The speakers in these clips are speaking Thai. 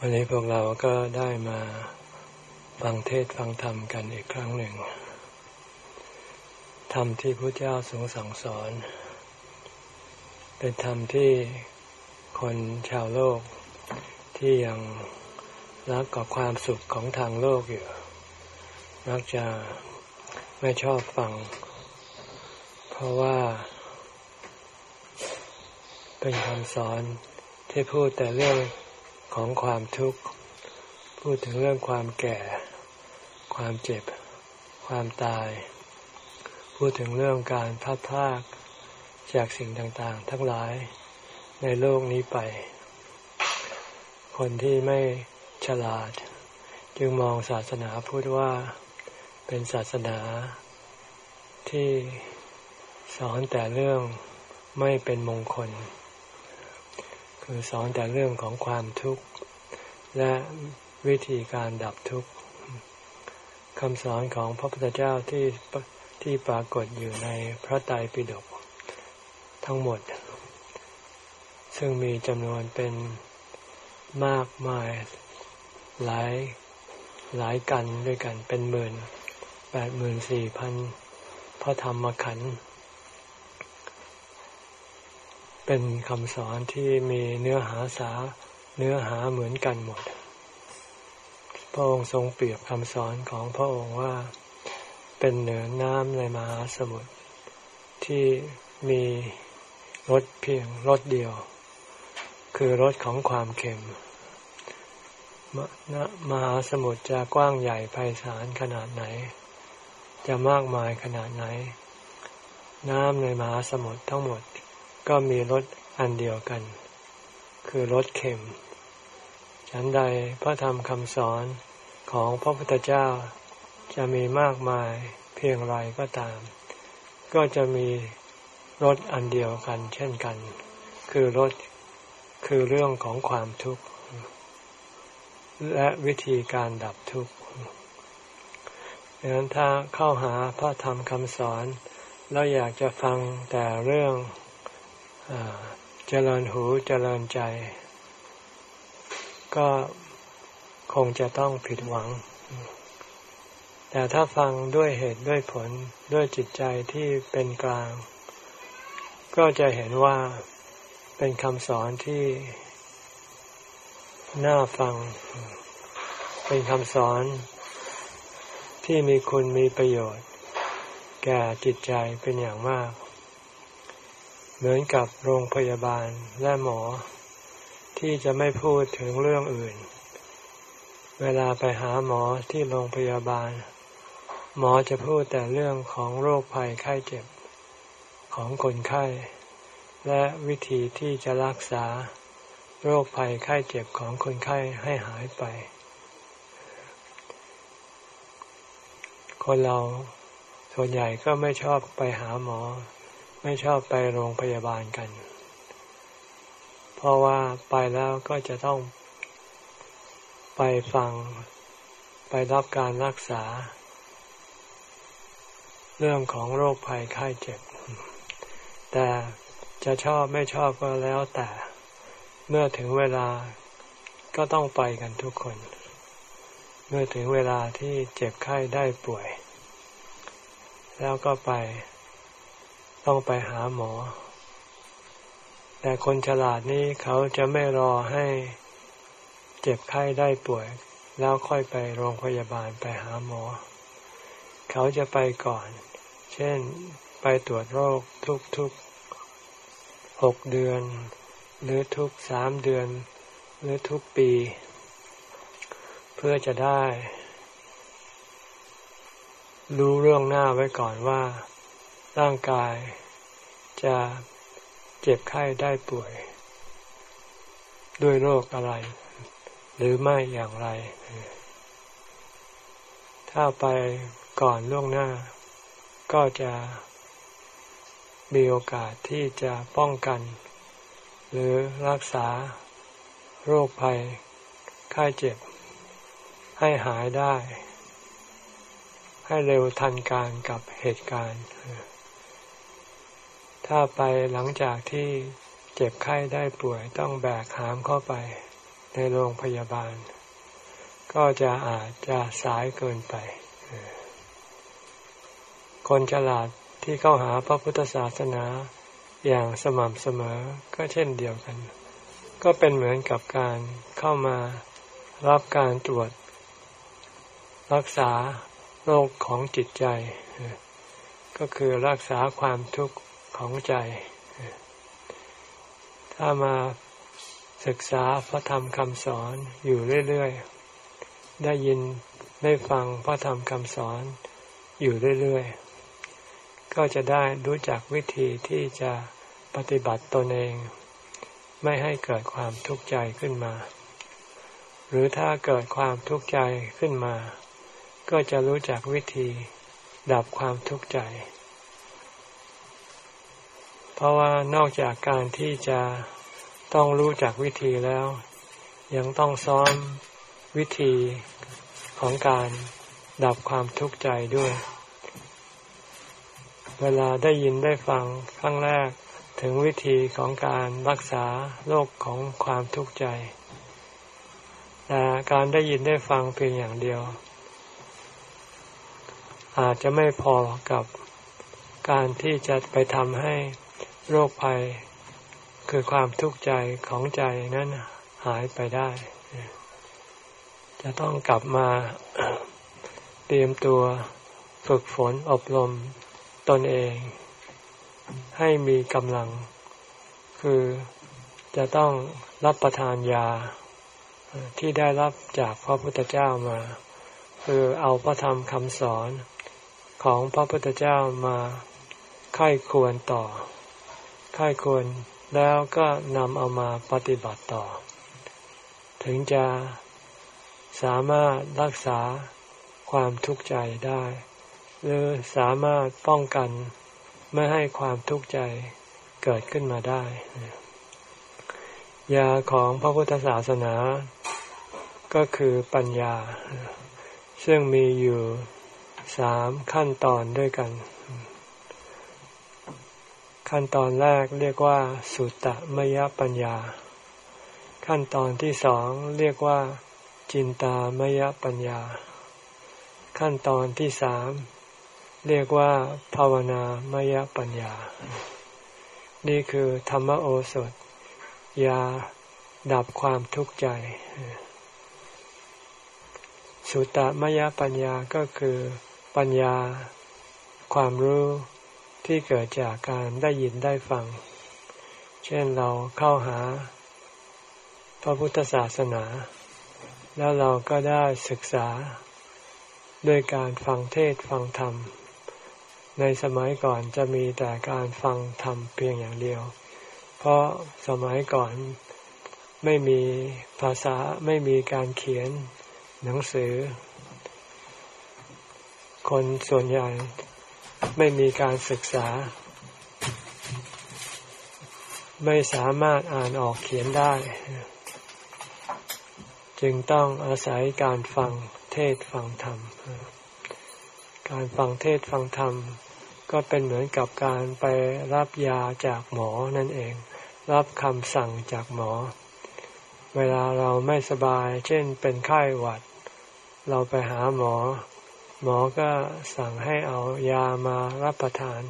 วันนี้พวกเราก็ได้มาฟังเทศฟังธรรมกันอีกครั้งหนึ่ง ธรรมที่พระเจ้าทรงสั่งสอน เป็นธรรมที่คนชาวโลกที่ยังรักกับความสุขของทางโลกอยู่มักจะไม่ชอบฟัง เพราะว่า เป็นคำสอนที่พูดแต่เรื่อง ของความทุกข์ พูดถึงเรื่องความแก่ ความเจ็บ ความตาย พูดถึงเรื่องการพัดพลากจากสิ่งต่างๆ ทั้งหลายในโลกนี้ไป คนที่ไม่ฉลาด จึงมองศาสนาพูดว่าเป็นศาสนาที่สอนแต่เรื่องไม่เป็นมงคล คือสอนแต่เรื่องของความทุกข์ และวิธีการดับทุกข์คำสอนของพระพุทธเจ้าที่ที่ปรากฏอยู่ในพระไตรปิฎกทั้งหมด ซึ่งมีจำนวนเป็นมากมายหลายหลายกันด้วยกันเป็นหมื่นแปดหมื่นสี่พันพระธรรมขันธ์เป็นคำสอนที่มีเนื้อหาสา เนื้อหาเหมือนกันหมด พระองค์ทรงเปรียบคำสอนของพระองค์ว่าเป็นเหนือน้ำในมหาสมุทรที่มีรสเพียงรสเดียว คือรสของความเค็มมมหาสมุทรจะกว้างใหญ่ไพศาลขนาดไหน จะมากมายขนาดไหน น้ำในมหาสมุทรทั้งหมดก็มีรสอันเดียวกัน คือรสเค็ม ฉันใดพระธรรมคำสอนของพระพุทธเจ้าจะมีมากมายเพียงไรก็ตาม ก็จะมีรสอันเดียวกัน เช่นกัน คือรสคือเรื่องของความทุกข์ และวิธีการดับทุกข์ดังนั้นถ้าเข้าหาพระธรรมคำสอน แล้วอยากจะฟังแต่เรื่องเจริญหูเจริญใจ ก็คงจะต้องผิดหวัง แต่ถ้าฟังด้วยเหตุด้วยผลด้วยจิตใจที่เป็นกลาง ก็จะเห็นว่าเป็นคำสอนที่น่าฟัง เป็นคำสอนที่มีคุณมีประโยชน์ แก่จิตใจเป็นอย่างมาก เหมือนกับโรงพยาบาลและหมอ ที่จะไม่พูดถึงเรื่องอื่น เวลาไปหาหมอที่โรงพยาบาล หมอจะพูดแต่เรื่องของโรคภัยไข้เจ็บของคนไข้ และวิธีที่จะรักษาโรคภัยไข้เจ็บของคนไข้ให้หายไป คนเราส่วนใหญ่ก็ไม่ชอบไปหาหมอ ไม่ชอบไปโรงพยาบาลกัน เพราะว่าไปแล้วก็จะต้องไปฟัง ไปรับการรักษา เรื่องของโรคภัยไข้เจ็บ แต่จะชอบไม่ชอบก็แล้วแต่ เมื่อถึงเวลาก็ต้องไปกันทุกคน เมื่อถึงเวลาที่เจ็บไข้ได้ป่วย แล้วก็ไป ต้องไปหาหมอ แต่คนฉลาดนี้เขาจะไม่รอให้เจ็บไข้ได้ป่วย แล้วค่อยไปโรงพยาบาลไปหาหมอ เขาจะไปก่อน เช่นไปตรวจโรคทุกทุกหกเดือน หรือทุกสามเดือน หรือทุกปี เพื่อจะได้ รู้เรื่องหน้าไว้ก่อนว่า ร่างกายจะ เจ็บไข้ได้ป่วย ด้วยโรคอะไร หรือไม่อย่างไร ถ้าไปก่อนล่วงหน้า ก็จะมีโอกาสที่จะป้องกัน หรือรักษาโรคภัยไข้เจ็บ ให้หายได้ ให้เร็วทันการกับเหตุการณ์ ถ้าไปหลังจากที่เจ็บไข้ได้ป่วยต้องแบกหามเข้าไปในโรงพยาบาล ก็จะอาจจะสายเกินไป คนฉลาดที่เข้าหาพระพุทธศาสนาอย่างสม่ำเสมอก็เช่นเดียวกัน ก็เป็นเหมือนกับการเข้ามารับการตรวจ รักษาโรคของจิตใจ ก็คือรักษาความทุกข์ ของใจ ถ้ามาศึกษาพระธรรมคำสอนอยู่เรื่อยๆ ได้ยินได้ฟังพระธรรมคำสอนอยู่เรื่อยๆ ก็จะได้รู้จักวิธีที่จะปฏิบัติตนเอง ไม่ให้เกิดความทุกข์ใจขึ้นมา หรือถ้าเกิดความทุกข์ใจขึ้นมา ก็จะรู้จักวิธีดับความทุกข์ใจ เพราะว่านอกจากการที่จะต้องรู้จักวิธีแล้ว ยังต้องซ้อมวิธีของการดับความทุกข์ใจด้วย เวลาได้ยินได้ฟังครั้งแรกถึงวิธีของการรักษาโรคของความทุกข์ใจ แต่การได้ยินได้ฟังเพียงอย่างเดียว อาจจะไม่พอกับการที่จะไปทำให้ โรคภัย คือความทุกข์ใจของใจนั้นหายไปได้ จะต้องกลับมาเตรียมตัวฝึกฝนอบรมตนเอง ให้มีกำลัง คือจะต้องรับประทานยาที่ได้รับจากพระพุทธเจ้ามา คือเอาพระธรรมคำสอนของพระพุทธเจ้ามาค่ายควรต่อ ค่ายควรแล้วก็นำเอามาปฏิบัติต่อ ถึงจะสามารถรักษาความทุกข์ใจได้ หรือสามารถป้องกันไม่ให้ความทุกข์ใจเกิดขึ้นมาได้ ยาของพระพุทธศาสนา ก็คือปัญญา ซึ่งมีอยู่สามขั้นตอนด้วยกัน ขั้นตอนแรกเรียกว่า สุตตมยปัญญา ขั้นตอนที่สองเรียกว่า จินตามยปัญญา ขั้นตอนที่สามเรียกว่า ภาวนามยปัญญา นี่คือธรรมโอสถยาดับความทุกข์ใจ สุตตมยปัญญาก็คือปัญญา ความรู้ ที่เกิดจากการได้ยินได้ฟัง เช่นเราเข้าหา พระพุทธศาสนา แล้วเราก็ได้ศึกษาด้วยการฟังเทศฟังธรรม ในสมัยก่อนจะมีแต่การฟังธรรมเพียงอย่างเดียว เพราะสมัยก่อนไม่มีภาษาไม่มีการเขียนหนังสือ คนส่วนใหญ่ ไม่มีการศึกษา ไม่สามารถอ่านออกเขียนได้ จึงต้องอาศัยการฟังเทศฟังธรรม การฟังเทศฟังธรรม ก็เป็นเหมือนกับการไปรับยาจากหมอนั่นเอง รับคำสั่งจากหมอ เวลาเราไม่สบาย เช่นเป็นไข้หวัด เราไปหาหมอ หมอก็สั่งให้เอายามารับประทาน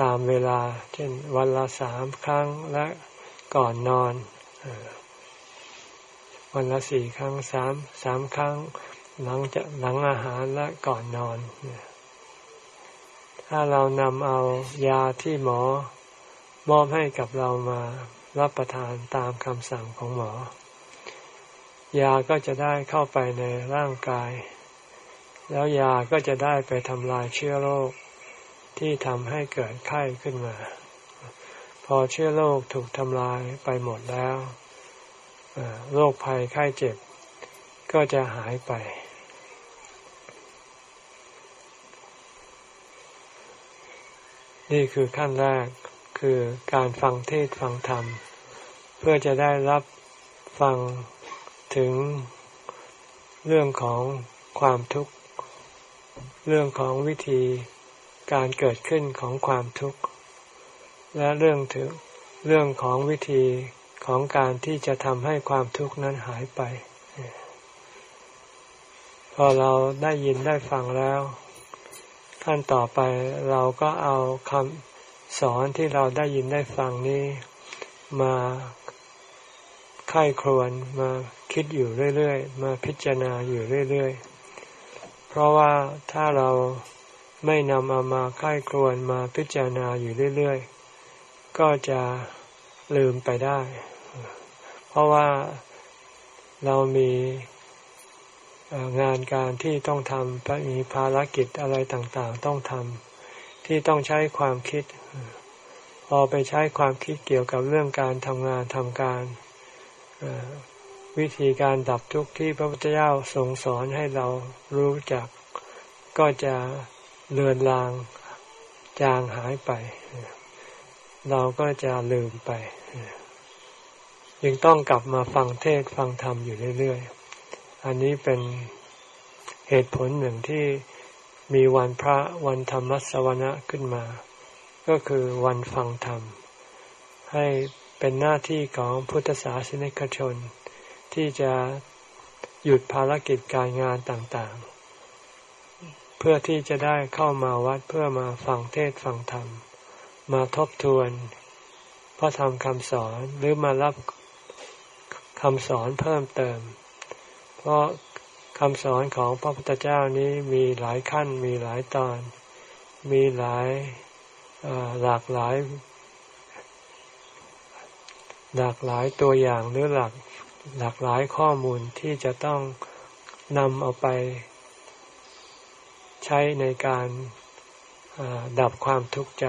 ตามเวลา เช่นวันละสามครั้งและก่อนนอน วันละสี่ครั้งสามสามครั้ง หลังจากหลังอาหารและก่อนนอน ถ้าเรานำเอายาที่หมอมอบให้กับเรามารับประทานตามคำสั่งของหมอ ยาก็จะได้เข้าไปในร่างกาย แล้วยาก็จะได้ไปทำลายเชื้อโรคที่ทำให้เกิดไข้ขึ้นมา พอเชื้อโรคถูกทำลายไปหมดแล้วโรคภัยไข้เจ็บ ก็จะหายไป นี่คือขั้นแรกคือการฟังเทศฟังธรรม เพื่อจะได้รับฟังถึงเรื่องของความทุกข์ เรื่องของวิธีการเกิดขึ้นของความทุกข์ และเรื่องถึงเรื่องของวิธีของการที่จะทำให้ความทุกข์นั้นหายไป พอเราได้ยินได้ฟังแล้ว ขั้นต่อไปเราก็เอาคำสอนที่เราได้ยินได้ฟังนี้มาไข้ครวนมาคิดอยู่เรื่อย ๆ มาพิจารณาอยู่เรื่อย ๆ ราะว่าถ้าเราไม่นำเอามาไข้ครวนมาพิจารณาอยู่เรื่อยๆ ก็จะลืมไปได้ เพราะว่าเรามีงานการที่ต้องทำมีภารกิจอะไรต่างๆ ต้องทำที่ต้องใช้ความคิด พอไปใช้ความคิดเกี่ยวกับเรื่องการทำงานทำการ วิธีการดับทุกข์ที่พระพุทธเจ้าทรงสอนให้เรารู้จัก ก็จะเลือนลางจางหายไป เราก็จะลืมไปยังต้องกลับมาฟังเทศฟังธรรมอยู่เรื่อยๆ อันนี้เป็นเหตุผลหนึ่งที่มีวันพระวันธรรมสวนะขึ้นมา ก็คือวันฟังธรรม ให้เป็นหน้าที่ของพุทธศาสนิกชน ที่จะหยุดภารกิจการงานต่างๆ เพื่อที่จะได้เข้ามาวัดเพื่อมาฟังเทศฟังธรรม มาทบทวนพระธรรมคำสอนหรือมารับคำสอนเพิ่มเติม เพราะคำสอนของพระพุทธเจ้านี้มีหลายขั้นมีหลายตอน มีหลายหลากหลาย หลากหลายตัวอย่างหรือหลัก หลากหลายข้อมูลที่จะต้องนำเอาไป ใช้ในการดับความทุกข์ใจ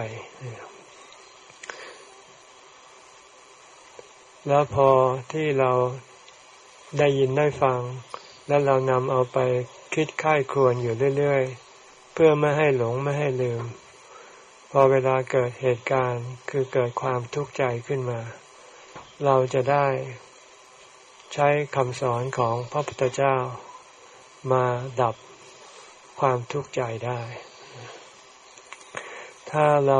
แล้วพอที่เราได้ยินได้ฟัง แล้วเรานำเอาไปคิดค่ายควรอยู่เรื่อยๆ เพื่อไม่ให้หลงไม่ให้ลืม พอเวลาเกิดเหตุการณ์คือเกิดความทุกข์ใจขึ้นมา เราจะได้ ใช้คำสอนของพระพุทธเจ้ามาดับความทุกข์ใจได้ ถ้าเรา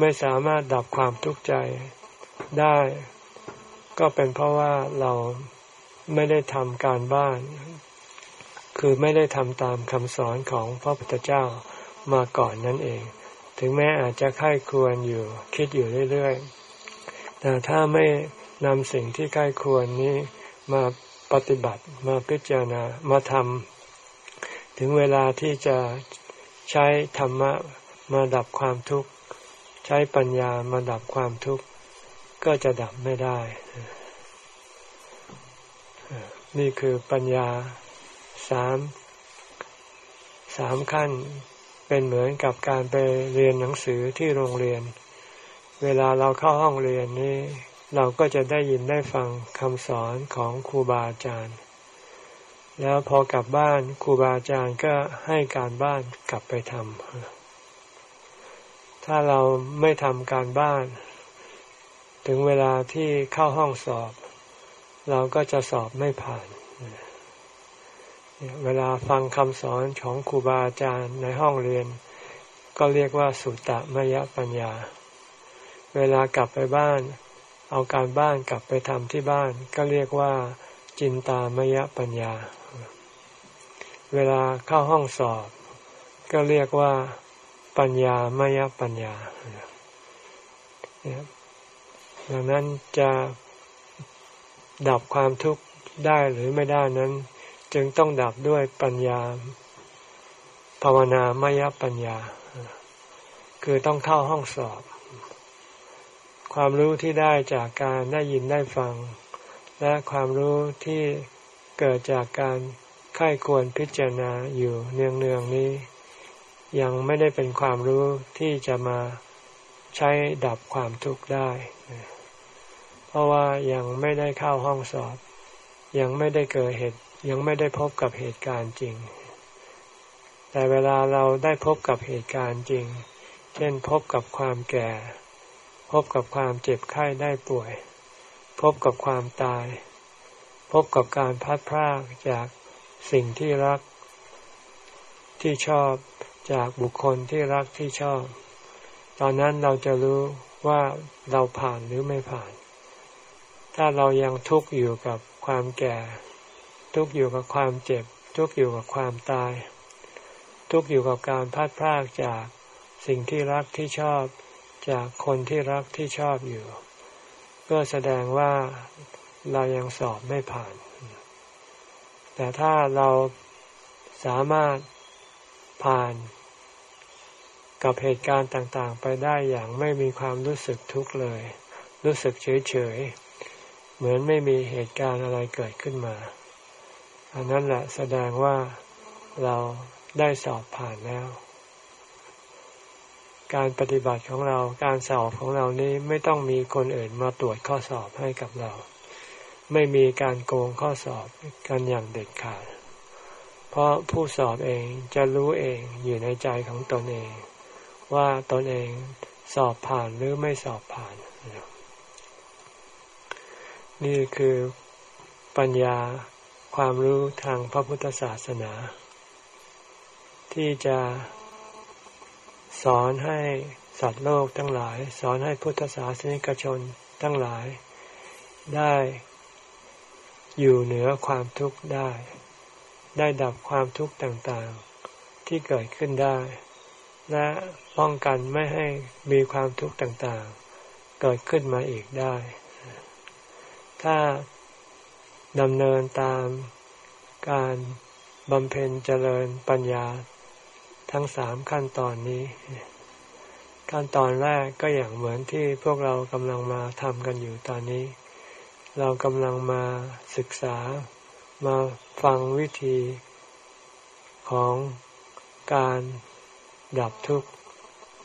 ไม่สามารถดับความทุกข์ใจได้ ก็เป็นเพราะว่าเราไม่ได้ทำการบ้าน คือไม่ได้ทำตามคำสอนของพระพุทธเจ้ามาก่อนนั่นเอง ถึงแม้อาจจะค่ายควรอยู่คิดอยู่เรื่อยๆ แต่ถ้าไม่ นำสิ่งที่ค่ายควรนี้มาปฏิบัติมาพิจารณามาทำถึงเวลาที่จะใช้ธรรมะมาดับความทุกข์ ใช้ปัญญามาดับความทุกข์ ก็จะดับไม่ได้ นี่คือปัญญาสามสามขั้นเป็นเหมือนกับการไปเรียนหนังสือที่โรงเรียน เวลาเราเข้าห้องเรียนนี้ เราก็จะได้ยินได้ฟังคำสอนของครูบาอาจารย์ แล้วพอกลับบ้านครูบาอาจารย์ก็ให้การบ้านกลับไปทำถ้าเราไม่ทำการบ้าน ถึงเวลาที่เข้าห้องสอบ เราก็จะสอบไม่ผ่าน เวลาฟังคำสอนของครูบาอาจารย์ในห้องเรียน ก็เรียกว่าสุตตมยปัญญา เวลากลับไปบ้าน เอาการบ้านกลับไปทำที่บ้าน ก็เรียกว่า จินตามยปัญญา เวลาเข้าห้องสอบ ก็เรียกว่า ปัญญามยปัญญาดังนั้นจะดับความทุกข์ได้หรือไม่ได้นั้น จึงต้องดับด้วยปัญญา ภาวนามยปัญญา คือต้องเข้าห้องสอบ ความรู้ที่ได้จากการได้ยินได้ฟัง และความรู้ที่เกิดจากการค่ายควรพิจารณาอยู่เนืองๆนี้ ยังไม่ได้เป็นความรู้ที่จะมาใช้ดับความทุกข์ได้ เพราะว่ายังไม่ได้เข้าห้องสอบ ยังไม่ได้เกิดเหตุ ยังไม่ได้พบกับเหตุการณ์จริง แต่เวลาเราได้พบกับเหตุการณ์จริง เช่นพบกับความแก่ พบกับความเจ็บไข้ได้ป่วย พบกับความตาย พบกับการพัดพรากจากสิ่งที่รัก ที่ชอบจากบุคคลที่รักที่ชอบ ตอนนั้นเราจะรู้ว่าเราผ่านหรือไม่ผ่าน ถ้าเรายังทุกข์อยู่กับความแก่ ทุกข์อยู่กับความเจ็บ ทุกข์อยู่กับความตาย ทุกข์อยู่กับการพัดพรากจากสิ่งที่รักที่ชอบ จากคนที่รักที่ชอบอยู่ ก็แสดงว่าเรายังสอบไม่ผ่าน แต่ถ้าเราสามารถผ่านกับเหตุการณ์ต่างๆ ไปได้อย่างไม่มีความรู้สึกทุกข์เลย รู้สึกเฉยๆ เหมือนไม่มีเหตุการณ์อะไรเกิดขึ้นมา อันนั้นแหละแสดงว่าเราได้สอบผ่านแล้ว การปฏิบัติของเราการสอบของเรานี้ไม่ต้องมีคนอื่นมาตรวจข้อสอบให้กับเรา ไม่มีการโกงข้อสอบกันอย่างเด็ดขาด เพราะผู้สอบเองจะรู้เองอยู่ในใจของตนเอง ว่าตนเองสอบผ่านหรือไม่สอบผ่าน นี่คือปัญญาความรู้ทางพระพุทธศาสนา ที่จะ สอนให้สัตว์โลกทั้งหลาย สอนให้พุทธศาสนิกชนทั้งหลาย ได้อยู่เหนือความทุกข์ได้ ได้ดับความทุกข์ต่างๆ ที่เกิดขึ้นได้ และป้องกันไม่ให้มีความทุกข์ต่างๆ เกิดขึ้นมาอีกได้ ถ้าดำเนินตามการบำเพ็ญเจริญปัญญา ทั้งสามขั้นตอนนี้ ขั้นตอนแรกก็อย่างเหมือนที่พวกเรากำลังมาทำกันอยู่ตอนนี้ เรากำลังมาศึกษามาฟังวิธีของการดับทุกข์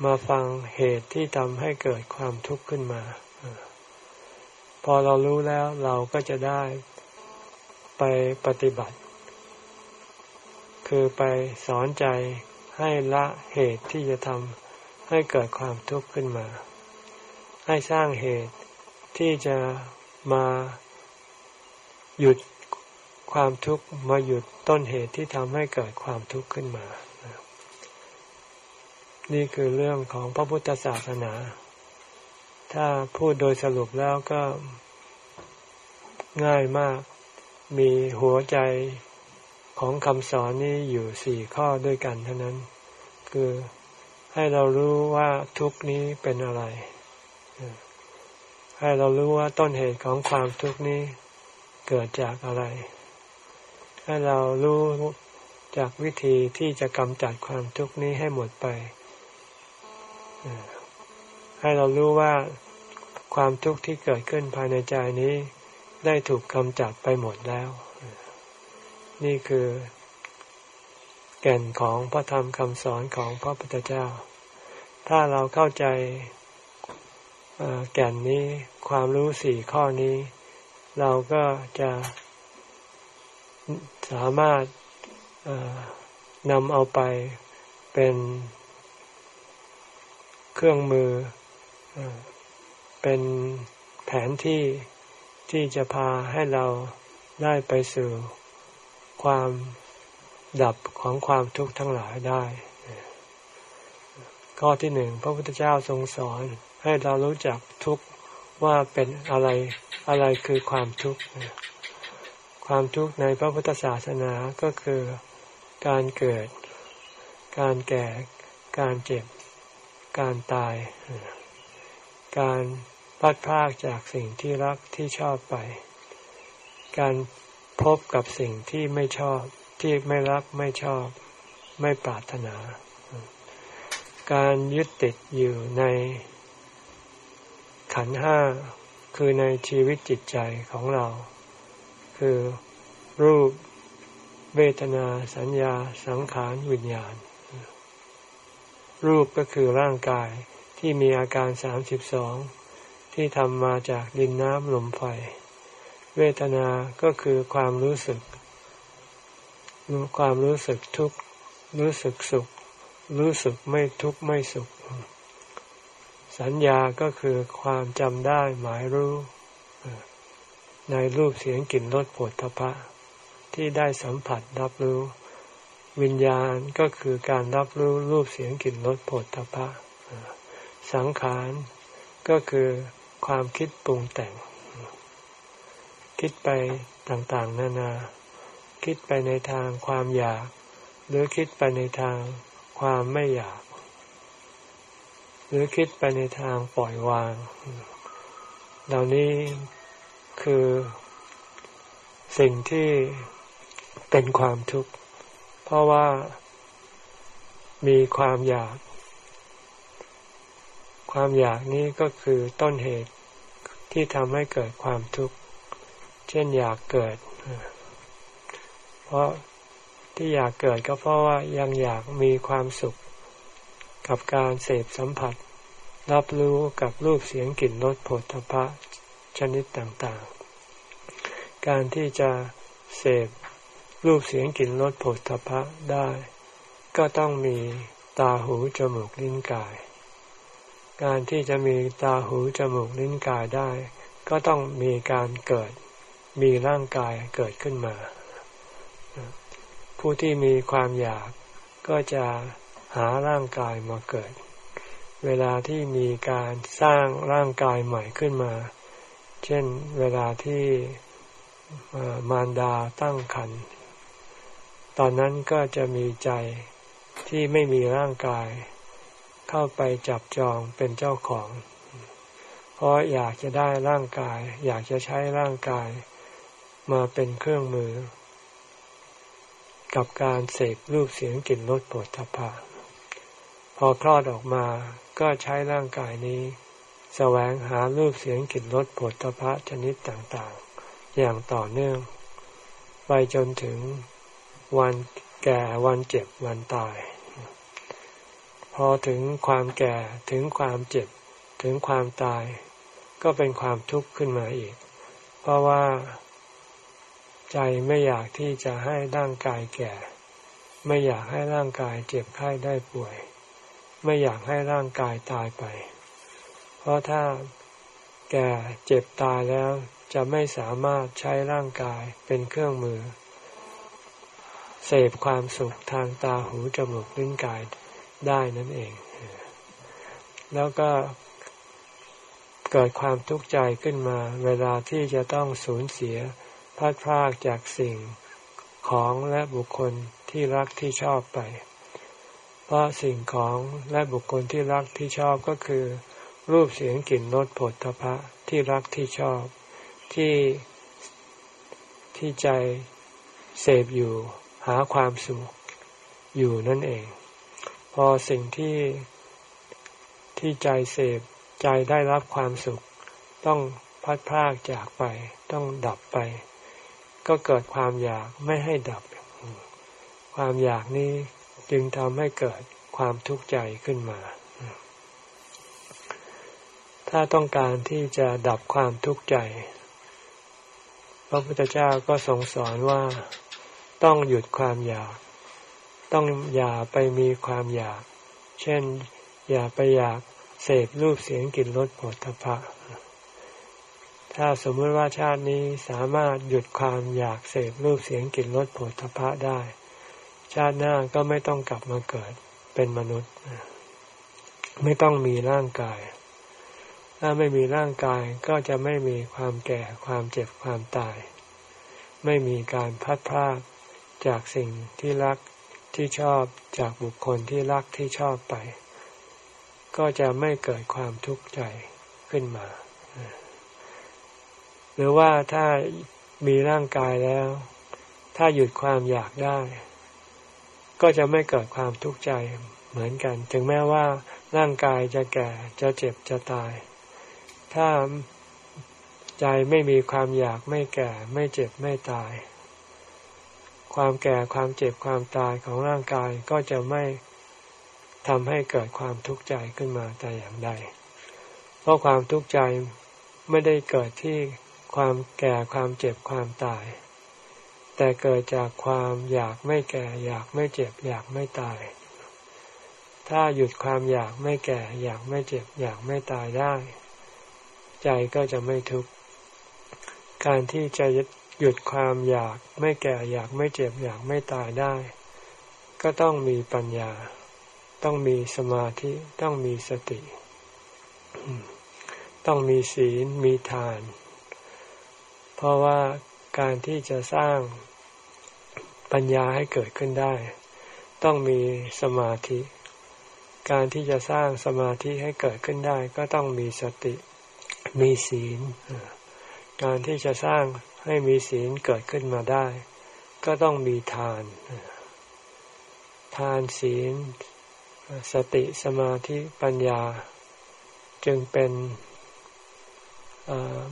มาฟังเหตุที่ทำให้เกิดความทุกข์ขึ้นมา พอเรารู้แล้วเราก็จะได้ไปปฏิบัติ คือไปสอนใจ ให้ละเหตุที่จะทำให้เกิดความทุกข์ขึ้นมา ให้สร้างเหตุที่จะมาหยุดความทุกข์มาหยุดต้นเหตุที่ทำให้เกิดความทุกข์ขึ้นมา นี่คือเรื่องของพระพุทธศาสนา ถ้าพูดโดยสรุปแล้วก็ง่ายมาก มีหัวใจของคำสอนนี้อยู่สี่ข้อด้วยกันเท่านั้น คือให้เรารู้ว่าทุกนี้เป็นอะไร ให้เรารู้ว่าต้นเหตุของความทุกนี้เกิดจากอะไร ให้เรารู้จากวิธีที่จะกำจัดความทุกนี้ให้หมดไป ให้เรารู้ว่าความทุกข์ที่เกิดขึ้นภายในใจนี้ ได้ถูกกำจัดไปหมดแล้ว นี่คือ แก่นของพระธรรมคำสอนของพระพุทธเจ้า ถ้าเราเข้าใจแก่นนี้ความรู้สี่ข้อนี้ เราก็จะสามารถนำเอาไปเป็นเครื่องมือเป็นแผนที่ที่จะพาให้เราได้ไปสู่ความ ดับของความทุกข์ทั้งหลายได้ ข้อที่หนึ่งพระพุทธเจ้าทรงสอนให้เรารู้จักทุกข์ว่าเป็นอะไรอะไรคือความทุกข์ความทุกข์ในพระพุทธศาสนาก็คือการเกิด การแก่ การเจ็บ การตาย การพัดพากจากสิ่งที่รักที่ชอบไป การพบกับสิ่งที่ไม่ชอบ ที่ไม่รักไม่ชอบไม่ปรารถนา การยึดติดอยู่ในขันห้าคือในชีวิตจิตใจของเรา คือรูปเวทนาสัญญาสังขารวิญญาณ รูปก็คือร่างกายที่มีอาการสามสิบสองที่ทำมาจากดินน้ำลมไฟ เวทนาก็คือความรู้สึก ความรู้สึกทุกข์รู้สึกสุข รู้สึกไม่ทุกข์ไม่สุข สัญญาก็คือความจำได้หมายรู้ในรูปเสียงกลิ่นรสผลทพะ ที่ได้สัมผัสรับรู้ วิญญาณก็คือการรับรู้รูปเสียงกลิ่นรสผลตภะสังขารก็คือความคิดปรุงแต่ง คิดไปต่างๆ นานา คิดไปในทางความอยาก หรือคิดไปในทางความไม่อยาก หรือคิดไปในทางปล่อยวาง เหล่านี้คือสิ่งที่เป็นความทุกข์ เพราะว่ามีความอยาก ความอยากนี้ก็คือต้นเหตุที่ทำให้เกิดความทุกข์ เช่นอยากเกิด เพราะที่อยากเกิดก็เพราะว่ายังอยากมีความสุข กับการเสพสัมผัส รับรู้กับรูปเสียงกลิ่นรสผลทพะชนิดต่างๆ การที่จะเสพรูปเสียงกลิ่นรสผลทพะได้ ก็ต้องมีตาหูจมูกลิ้นกาย การที่จะมีตาหูจมูกลิ้นกายได้ ก็ต้องมีการเกิดมีร่างกายเกิดขึ้นมา ผู้ที่มีความอยากก็จะหาร่างกายมาเกิด เวลาที่มีการสร้างร่างกายใหม่ขึ้นมา เช่นเวลาที่มารดาตั้งครรภ์ตอนนั้นก็จะมีใจที่ไม่มีร่างกาย เข้าไปจับจองเป็นเจ้าของ เพราะอยากจะได้ร่างกาย อยากจะใช้ร่างกายมาเป็นเครื่องมือ กับการเสพรูปเสียงกลิ่นรสปวดทพะพอคลอดออกมาก็ใช้ร่างกายนี้ แสวงหารูปเสียงกลิ่นรสผลตภะชนิดต่างๆ อย่างต่อเนื่อง ไปจนถึงวันแก่วันเจ็บวันตาย พอถึงความแก่ถึงความเจ็บ ถึงความตาย ก็เป็นความทุกข์ขึ้นมาอีก เพราะว่า ใจไม่อยากที่จะให้ร่างกายแก่ ไม่อยากให้ร่างกายเจ็บไข้ได้ป่วย ไม่อยากให้ร่างกายตายไป เพราะถ้าแก่เจ็บตายแล้ว จะไม่สามารถใช้ร่างกายเป็นเครื่องมือ เสพความสุขทางตาหูจมูกลิ้นกายได้นั่นเอง แล้วก็เกิดความทุกข์ใจขึ้นมา เวลาที่จะต้องสูญเสีย พัดพรากจากสิ่งของและบุคคลที่รักที่ชอบไป เพราะสิ่งของและบุคคลที่รักที่ชอบก็คือ รูปเสียงกลิ่นรสผลทพะที่รักที่ชอบที่ที่ใจเสพอยู่หาความสุขอยู่นั่นเอง พอสิ่งที่ที่ใจเสพใจได้รับความสุข ต้องพัดพรากจากไป ต้องดับไป ก็เกิดความอยากไม่ให้ดับ ความอยากนี้จึงทำให้เกิดความทุกข์ใจขึ้นมา ถ้าต้องการที่จะดับความทุกข์ใจ พระพุทธเจ้าก็ทรงสอนว่าต้องหยุดความอยาก ต้องอย่าไปมีความอยาก เช่น อย่าไปอยากเสพรูปเสียงกลิ่นรสผลทพะ ถ้าสมมติว่าชาตินี้สามารถหยุดความอยากเสพรูปเสียงกลิ่นรสผลทพะได้ ชาติหน้าก็ไม่ต้องกลับมาเกิดเป็นมนุษย์ ไม่ต้องมีร่างกาย ถ้าไม่มีร่างกายก็จะไม่มีความแก่ความเจ็บความตาย ไม่มีการพัดพลาดจากสิ่งที่รักที่ชอบจากบุคคลที่รักที่ชอบไป ก็จะไม่เกิดความทุกข์ใจขึ้นมา รือว่าถ้ามีร่างกายแล้ว ถ้าหยุดความอยากได้ ก็จะไม่เกิดความทุกข์ใจเหมือนกัน ถึงแม้ว่าร่างกายจะแก่จะเจ็บจะตาย ถ้าใจไม่มีความอยากไม่แก่ ไม่เจ็บไม่ตาย ความแก่ความเจ็บความตายของร่างกายก็จะไม่ทำให้เกิดความทุกข์ใจขึ้นมาแต่อย่างใด เพราะความทุกข์ใจไม่ได้เกิดที่ ความแก่ความเจ็บความตาย แต่เกิดจากความอยากไม่แก่ อยากไม่เจ็บ อยากไม่ตาย ถ้าหยุดความอยากไม่แก่ อยากไม่เจ็บ อยากไม่ตายได้ ใจก็จะไม่ทุกข์การที่จะหยุดความอยากไม่แก่ อยากไม่เจ็บ อยากไม่ตายได้ ก็ต้องมีปัญญา ต้องมีสมาธิต้องมีสติ ต้องมีศีลมีทาน เพราะว่าการที่จะสร้างปัญญาให้เกิดขึ้นได้ ต้องมีสมาธิ การที่จะสร้างสมาธิให้เกิดขึ้นได้ ก็ต้องมีสติ มีศีล การที่จะสร้างให้มีศีลเกิดขึ้นมาได้ ก็ต้องมีทาน ทานศีล สติสมาธิปัญญา จึงเป็น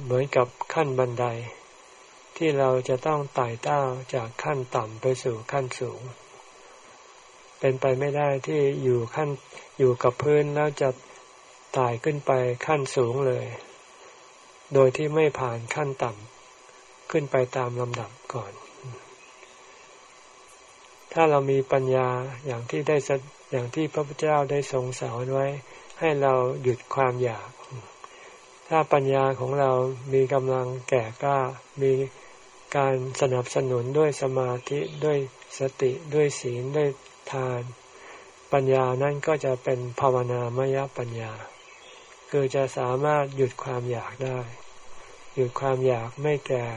เหมือนกับขั้นบันได ที่เราจะต้องไต่เต้าจากขั้นต่ำไปสู่ขั้นสูง เป็นไปไม่ได้ที่อยู่ขั้นอยู่กับพื้นแล้วจะไต่ขึ้นไปขั้นสูงเลย โดยที่ไม่ผ่านขั้นต่ำขึ้นไปตามลำดับก่อน ถ้าเรามีปัญญาอย่างที่ได้อย่างที่พระพุทธเจ้าได้ทรงสอนไว้ ให้เราหยุดความอยาก ถ้าปัญญาของเรามีกำลังแก่กล้ามี การสนับสนุนด้วยสมาธิด้วยสติด้วยศีลด้วยทาน ปัญญานั่นก็จะเป็นภาวนามยปัญญา คือจะสามารถหยุดความอยากได้ หยุดความอยากไม่แก่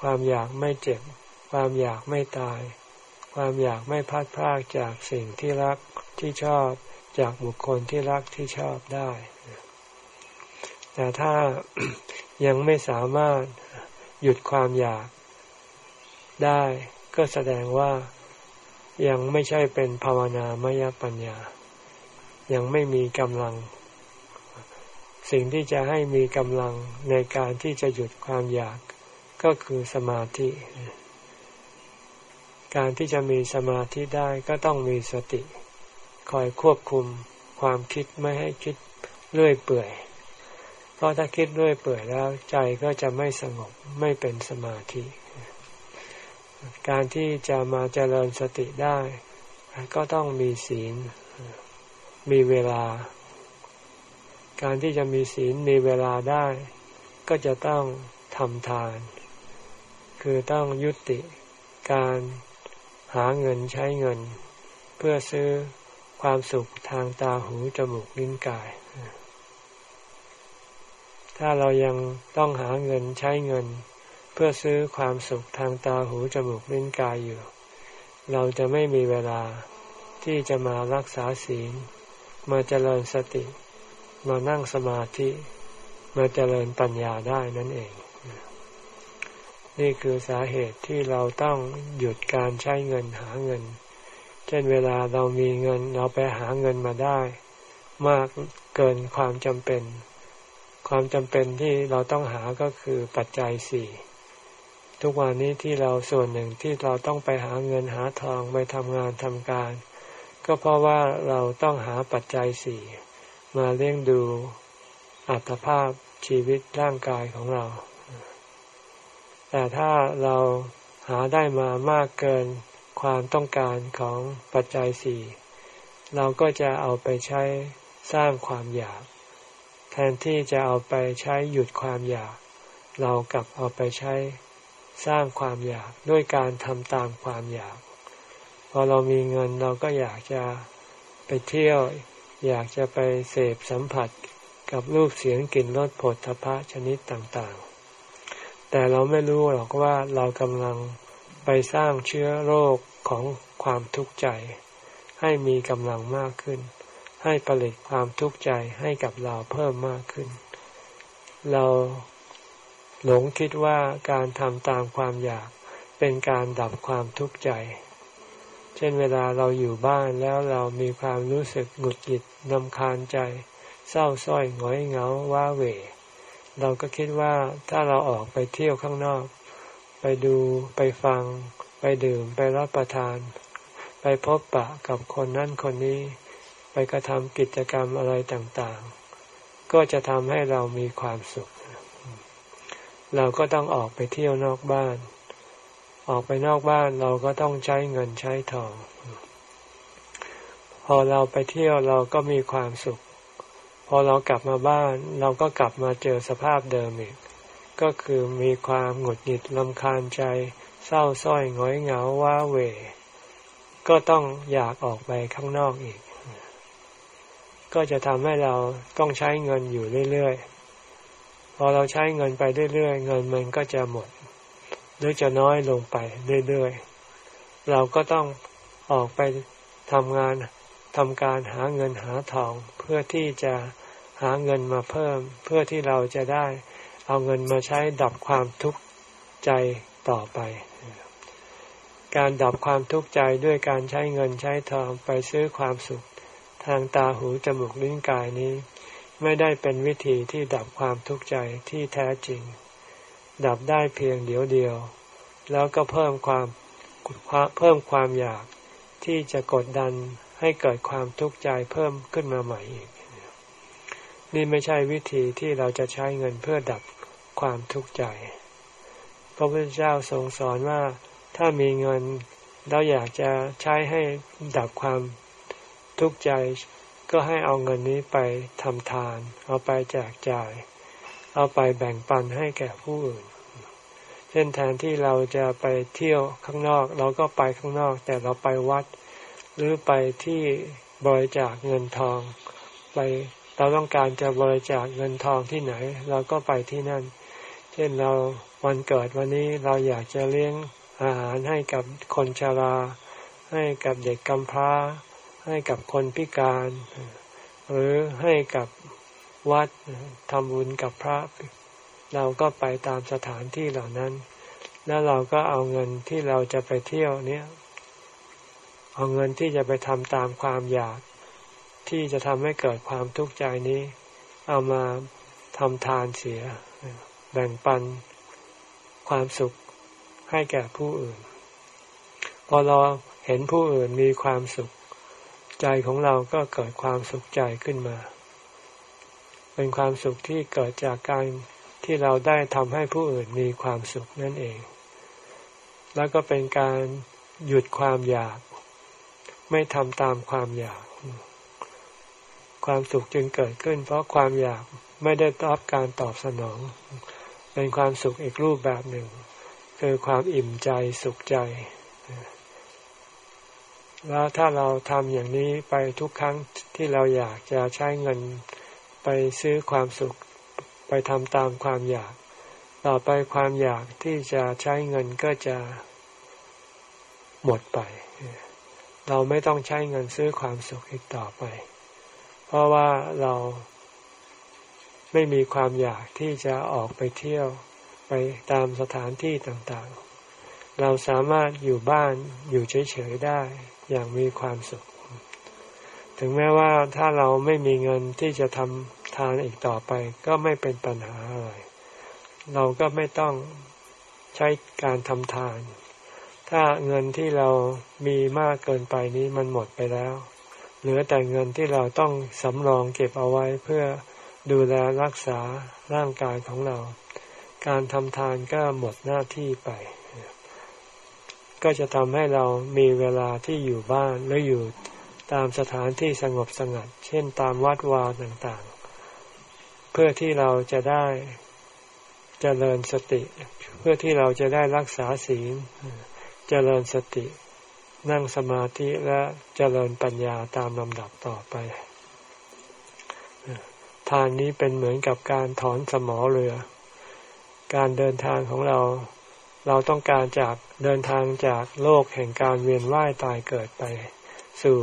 ความอยากไม่เจ็บ ความอยากไม่ตาย ความอยากไม่พัดพรากจากสิ่งที่รักที่ชอบจากบุคคลที่รักที่ชอบได้ แต่ถ้ายังไม่สามารถ หยุดความอยากได้ก็แสดงว่ายังไม่ใช่เป็นภาวนามยปัญญา ยังไม่มีกำลัง สิ่งที่จะให้มีกำลังในการที่จะหยุดความอยากก็คือสมาธิ การที่จะมีสมาธิได้ก็ต้องมีสติ คอยควบคุมความคิดไม่ให้คิดเรื่อยเปื่อย เพราะถ้าคิดด้วยเปื่อยแล้วใจก็จะไม่สงบไม่เป็นสมาธิ การที่จะมาเจริญสติได้ ก็ต้องมีศีล มีเวลา การที่จะมีศีลมีเวลาได้ ก็จะต้องทำทาน คือต้องยุติการหาเงินใช้เงิน เพื่อซื้อความสุขทางตาหูจมูกลิ้นกาย ถ้าเรายังต้องหาเงินใช้เงิน เพื่อซื้อความสุขทางตาหูจมูกลิ้นกายอยู่ เราจะไม่มีเวลาที่จะมารักษาศีล มาเจริญสติ มานั่งสมาธิ มาเจริญปัญญาได้นั่นเอง นี่คือสาเหตุที่เราต้องหยุดการใช้เงินหาเงิน เช่นเวลาเรามีเงินเราไปหาเงินมาได้ มากเกินความจำเป็น ความจำเป็นที่เราต้องหาก็คือปัจจัยสี่ทุกวันนี้ที่เราส่วนหนึ่งที่เราต้องไปหาเงินหาทองไปทำงานทำการ ก็เพราะว่าเราต้องหาปัจจัยสี่มาเลี้ยงดูอัตภาพชีวิตร่างกายของเรา แต่ถ้าเราหาได้มามากเกินความต้องการของปัจจัยสี่เราก็จะเอาไปใช้สร้างความอยาก แทนที่จะเอาไปใช้หยุดความอยาก เรากลับเอาไปใช้สร้างความอยากด้วยการทำตามความอยาก พอเรามีเงินเราก็อยากจะไปเที่ยว อยากจะไปเสพสัมผัสกับรูปเสียงกลิ่นรสผลทพะชนิดต่างๆ แต่เราไม่รู้หรอกว่าเรากำลังไปสร้างเชื้อโรคของความทุกข์ใจ ให้มีกำลังมากขึ้น ให้ผลิตความทุกข์ใจให้กับเราเพิ่มมากขึ้น เราหลงคิดว่าการทำตามความอยากเป็นการดับความทุกข์ใจ เช่นเวลาเราอยู่บ้านแล้วเรามีความรู้สึกหงุดหงิดนำคาญใจ เศร้าส้อยหงอยเหงาว้าเหวเราก็คิดว่าถ้าเราออกไปเที่ยวข้างนอก ไปดูไปฟัง ไปดื่มไปรับประทาน ไปพบปะกับคนนั่นคนนี้ ไปกระทำกิจกรรมอะไรต่างๆ ก็จะทำให้เรามีความสุข เราก็ต้องออกไปเที่ยวนอกบ้าน ออกไปนอกบ้านเราก็ต้องใช้เงินใช้ทอง พอเราไปเที่ยวเราก็มีความสุข พอเรากลับมาบ้าน เราก็กลับมาเจอสภาพเดิมอีก ก็คือมีความหงุดหงิดลำคาญใจ เศร้าส้อยหงอยเหงาว้าเหวก็ต้องอยากออกไปข้างนอกอีก ก็จะทำให้เราต้องใช้เงินอยู่เรื่อยๆ พอเราใช้เงินไปเรื่อยๆ เงินมันก็จะหมด หรือจะน้อยลงไปเรื่อยๆ เราก็ต้องออกไปทำงานทำการหาเงินหาทองเพื่อที่จะหาเงินมาเพิ่ม เพื่อที่เราจะได้เอาเงินมาใช้ดับความทุกข์ใจต่อไป การดับความทุกข์ใจด้วยการใช้เงินใช้ทองไปซื้อความสุข ทางตาหูจมูกลิ้นกายนี้ ไม่ได้เป็นวิธีที่ดับความทุกข์ใจที่แท้จริง ดับได้เพียงเดียวเดียว แล้วก็เพิ่มความเพิ่มความอยากที่จะกดดันให้เกิดความทุกข์ใจเพิ่มขึ้นมาใหม่อีก นี่ไม่ใช่วิธีที่เราจะใช้เงินเพื่อดับความทุกข์ใจ พระพุทธเจ้าทรงสอนว่าถ้ามีเงินเราอยากจะใช้ให้ดับความ ทุกข์ใจก็ให้เอาเงินนี้ไปทำทาน เอาไปแจกจ่าย เอาไปแบ่งปันให้แก่ผู้อื่น เช่นแทนที่เราจะไปเที่ยวข้างนอก เราก็ไปข้างนอก แต่เราไปวัด หรือไปที่บริจาคเงินทอง ไปเราต้องการจะบริจาคเงินทองที่ไหน เราก็ไปที่นั่น เช่นเราวันเกิดวันนี้เราอยากจะเลี้ยงอาหารให้กับคนชรา ให้กับเด็กกำพร้า ให้กับคนพิการ หรือให้กับวัดทำบุญกับพระ เราก็ไปตามสถานที่เหล่านั้น แล้วเราก็เอาเงินที่เราจะไปเที่ยวเนี้ยเอาเงินที่จะไปทำตามความอยาก ที่จะทำให้เกิดความทุกข์ใจนี้ เอามาทำทานเสีย แบ่งปันความสุขให้แก่ผู้อื่น พอเราเห็นผู้อื่นมีความสุข ใจของเราก็เกิดความสุขใจขึ้นมา เป็นความสุขที่เกิดจากการที่เราได้ทำให้ผู้อื่นมีความสุขนั่นเอง แล้วก็เป็นการหยุดความอยาก ไม่ทำตามความอยาก ความสุขจึงเกิดขึ้น เพราะความอยากไม่ได้รับการตอบสนอง เป็นความสุขอีกรูปแบบหนึ่ง คือความอิ่มใจสุขใจ แล้วถ้าเราทำอย่างนี้ไปทุกครั้งที่เราอยากจะใช้เงินไปซื้อความสุข ไปทำตามความอยาก ต่อไปความอยากที่จะใช้เงินก็จะหมดไป เราไม่ต้องใช้เงินซื้อความสุขอีกต่อไป เพราะว่าเราไม่มีความอยากที่จะออกไปเที่ยวไปตามสถานที่ต่างๆ เราสามารถอยู่บ้านอยู่เฉยๆได้ อย่างมีความสุข ถึงแม้ว่าถ้าเราไม่มีเงินที่จะทำทานอีกต่อไป ก็ไม่เป็นปัญหาอะไร เราก็ไม่ต้องใช้การทำทาน ถ้าเงินที่เรามีมากเกินไปนี้มันหมดไปแล้ว เหลือแต่เงินที่เราต้องสำรองเก็บเอาไว้เพื่อดูแลรักษาร่างกายของเรา การทำทานก็หมดหน้าที่ไป ก็จะทำให้เรามีเวลาที่อยู่บ้านหรืออยู่ตามสถานที่สงบสงัด เช่นตามวัดวาต่างๆ เพื่อที่เราจะได้เจริญสติ เพื่อที่เราจะได้รักษาศีลเจริญสติ นั่งสมาธิและเจริญปัญญาตามลำดับต่อไป ทานนี้เป็นเหมือนกับการถอนสมอเรือ การเดินทางของเรา เราต้องการจากเดินทางจากโลกแห่งการเวียนว่ายตายเกิดไป สู่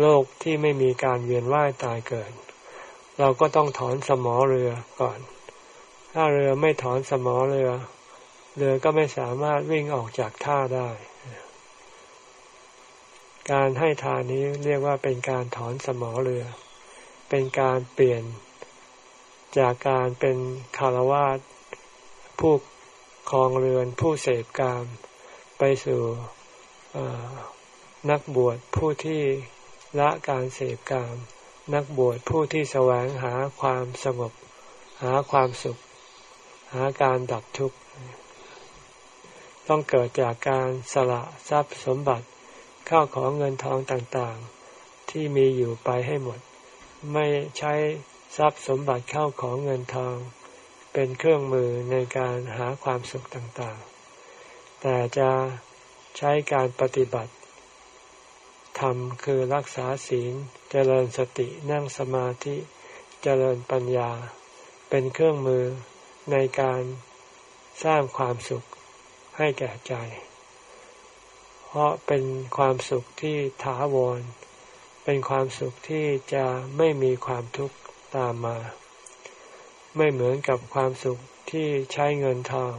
โลกที่ไม่มีการเวียนว่ายตายเกิด เราก็ต้องถอนสมอเรือก่อน ถ้าเรือไม่ถอนสมอเรือ เรือก็ไม่สามารถวิ่งออกจากท่าได้ การให้ทานนี้เรียกว่าเป็นการถอนสมอเรือ เป็นการเปลี่ยนจากการเป็นคารวาสผู้ คลองเรือนผู้เสพกาม ไปสู่นักบวชผู้ที่ละการเสพกาม นักบวชผู้ที่แสวงหาความสงบ หาความสุข หาการดับทุกข์ ต้องเกิดจากการสละทรัพย์สมบัติเข้าของเงินทองต่างๆ ที่มีอยู่ไปให้หมด ไม่ใช้ทรัพย์สมบัติเข้าของเงินทอง เป็นเครื่องมือในการหาความสุขต่างๆ แต่จะใช้การปฏิบัติธรรมคือรักษาศีลเจริญสตินั่งสมาธิเจริญปัญญา เป็นเครื่องมือในการสร้างความสุขให้แก่ใจ เพราะเป็นความสุขที่ถาวร เป็นความสุขที่จะไม่มีความทุกข์ตามมา ไม่เหมือนกับความสุขที่ใช้เงินทอง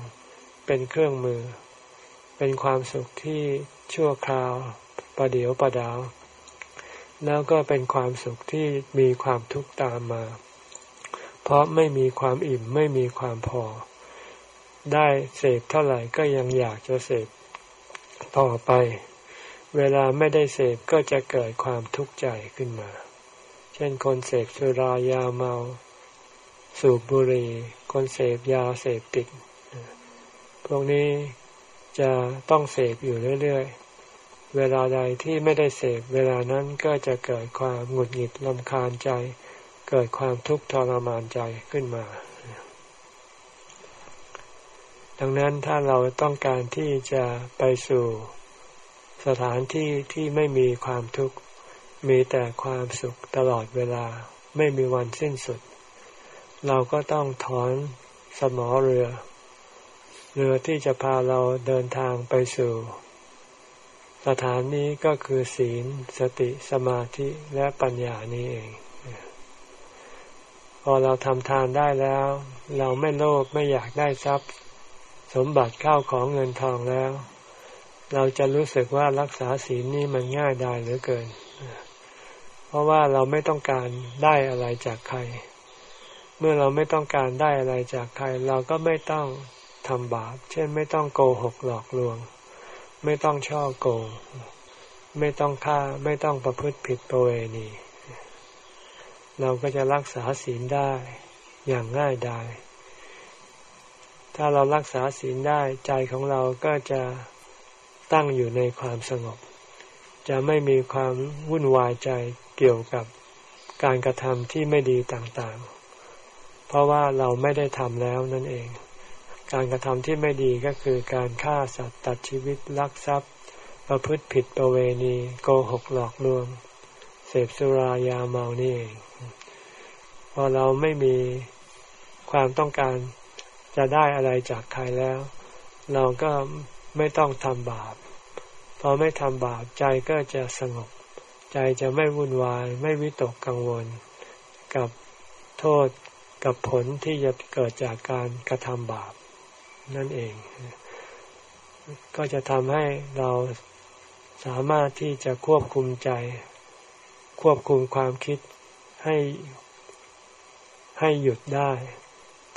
เป็นเครื่องมือ เป็นความสุขที่ชั่วคราวประเดียวประดาว แล้วก็เป็นความสุขที่มีความทุกข์ตามมา เพราะไม่มีความอิ่มไม่มีความพอ ได้เสพเท่าไหร่ก็ยังอยากจะเสพต่อไป เวลาไม่ได้เสพก็จะเกิดความทุกข์ใจขึ้นมา เช่นคนเสพสุรายาเมา สูบบุหรี่ คนเสพยาเสพติด พวกนี้จะต้องเสพอยู่เรื่อยๆ เวลาใดที่ไม่ได้เสพเวลานั้นก็จะเกิดความหงุดหงิดลำคาญใจ เกิดความทุกข์ทรมานใจขึ้นมา ดังนั้นถ้าเราต้องการที่จะไปสู่สถานที่ที่ไม่มีความทุกข์ มีแต่ความสุขตลอดเวลาไม่มีวันสิ้นสุด เราก็ต้องถอนสมอเรือ เรือที่จะพาเราเดินทางไปสู่ สถานนี้ก็คือศีลสติสมาธิและปัญญานี้เอง พอเราทำทานได้แล้ว เราไม่โลภไม่อยากได้ทรัพย์ สมบัติเข้าของเงินทองแล้ว เราจะรู้สึกว่ารักษาศีลนี่มันง่ายได้เหลือเกิน เพราะว่าเราไม่ต้องการได้อะไรจากใคร เมื่อเราไม่ต้องการได้อะไรจากใคร เราก็ไม่ต้องทำบาป เช่นไม่ต้องโกหกหลอกลวง ไม่ต้องช่อโกง ไม่ต้องฆ่า ไม่ต้องประพฤติผิดประเวณี เราก็จะรักษาศีลได้อย่างง่ายดาย ถ้าเรารักษาศีลได้ใจของเราก็จะตั้งอยู่ในความสงบ จะไม่มีความวุ่นวายใจเกี่ยวกับการกระทำที่ไม่ดีต่างๆ เพราะว่าเราไม่ได้ทำแล้วนั่นเอง การกระทำที่ไม่ดีก็คือการฆ่าสัตว์ตัดชีวิตลักทรัพย์ ประพฤติผิดประเวณีโกหกหลอกลวง เสพสุรายาเมานี่เองพอเราไม่มีความต้องการจะได้อะไรจากใครแล้ว เราก็ไม่ต้องทำบาปพอไม่ทำบาปใจก็จะสงบ ใจจะไม่วุ่นวาย ไม่วิตกกังวล กับโทษ กับผลที่จะเกิดจากการกระทำบาป นั่นเอง ก็จะทำให้เราสามารถที่จะควบคุมใจ ควบคุมความคิดให้ให้หยุดได้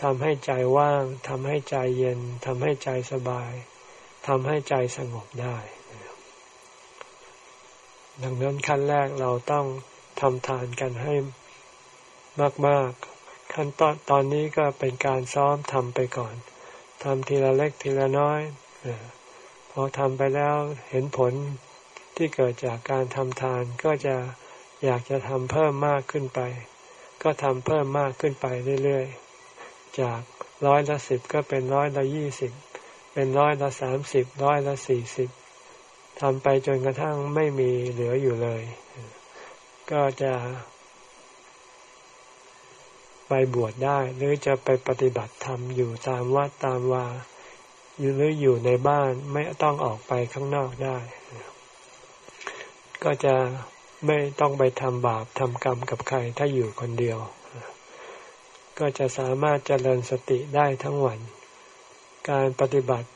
ทำให้ใจว่างทำให้ใจเย็นทำให้ใจสบายทำให้ใจสงบได้ ดังนั้นขั้นแรกเราต้องทำทานกันให้มาก ๆ ขั้นตอนตอนนี้ก็เป็นการซ้อมทำไปก่อนทำทีละเล็กทีละน้อยอพอทำไปแล้วเห็นผลที่เกิดจากการทำทานก็จะอยากจะทำเพิ่มมากขึ้นไป ก็ทำเพิ่มมากขึ้นไปเรื่อยๆ จากร้อยละสิบก็เป็นร้อยละยี่สิบเป็นร้อยละสามสิบร้อยละสี่สิบทำไปจนกระทั่งไม่มีเหลืออยู่เลย ก็จะ ไปบวชได้ หรือจะไปปฏิบัติธรรมอยู่ตามวัดตามวาอยู่หรืออยู่ในบ้านไม่ต้องออกไปข้างนอกได้ ก็จะไม่ต้องไปทำบาปทำกรรมกับใครถ้าอยู่คนเดียว ก็จะสามารถเจริญสติได้ทั้งวัน การปฏิบัติ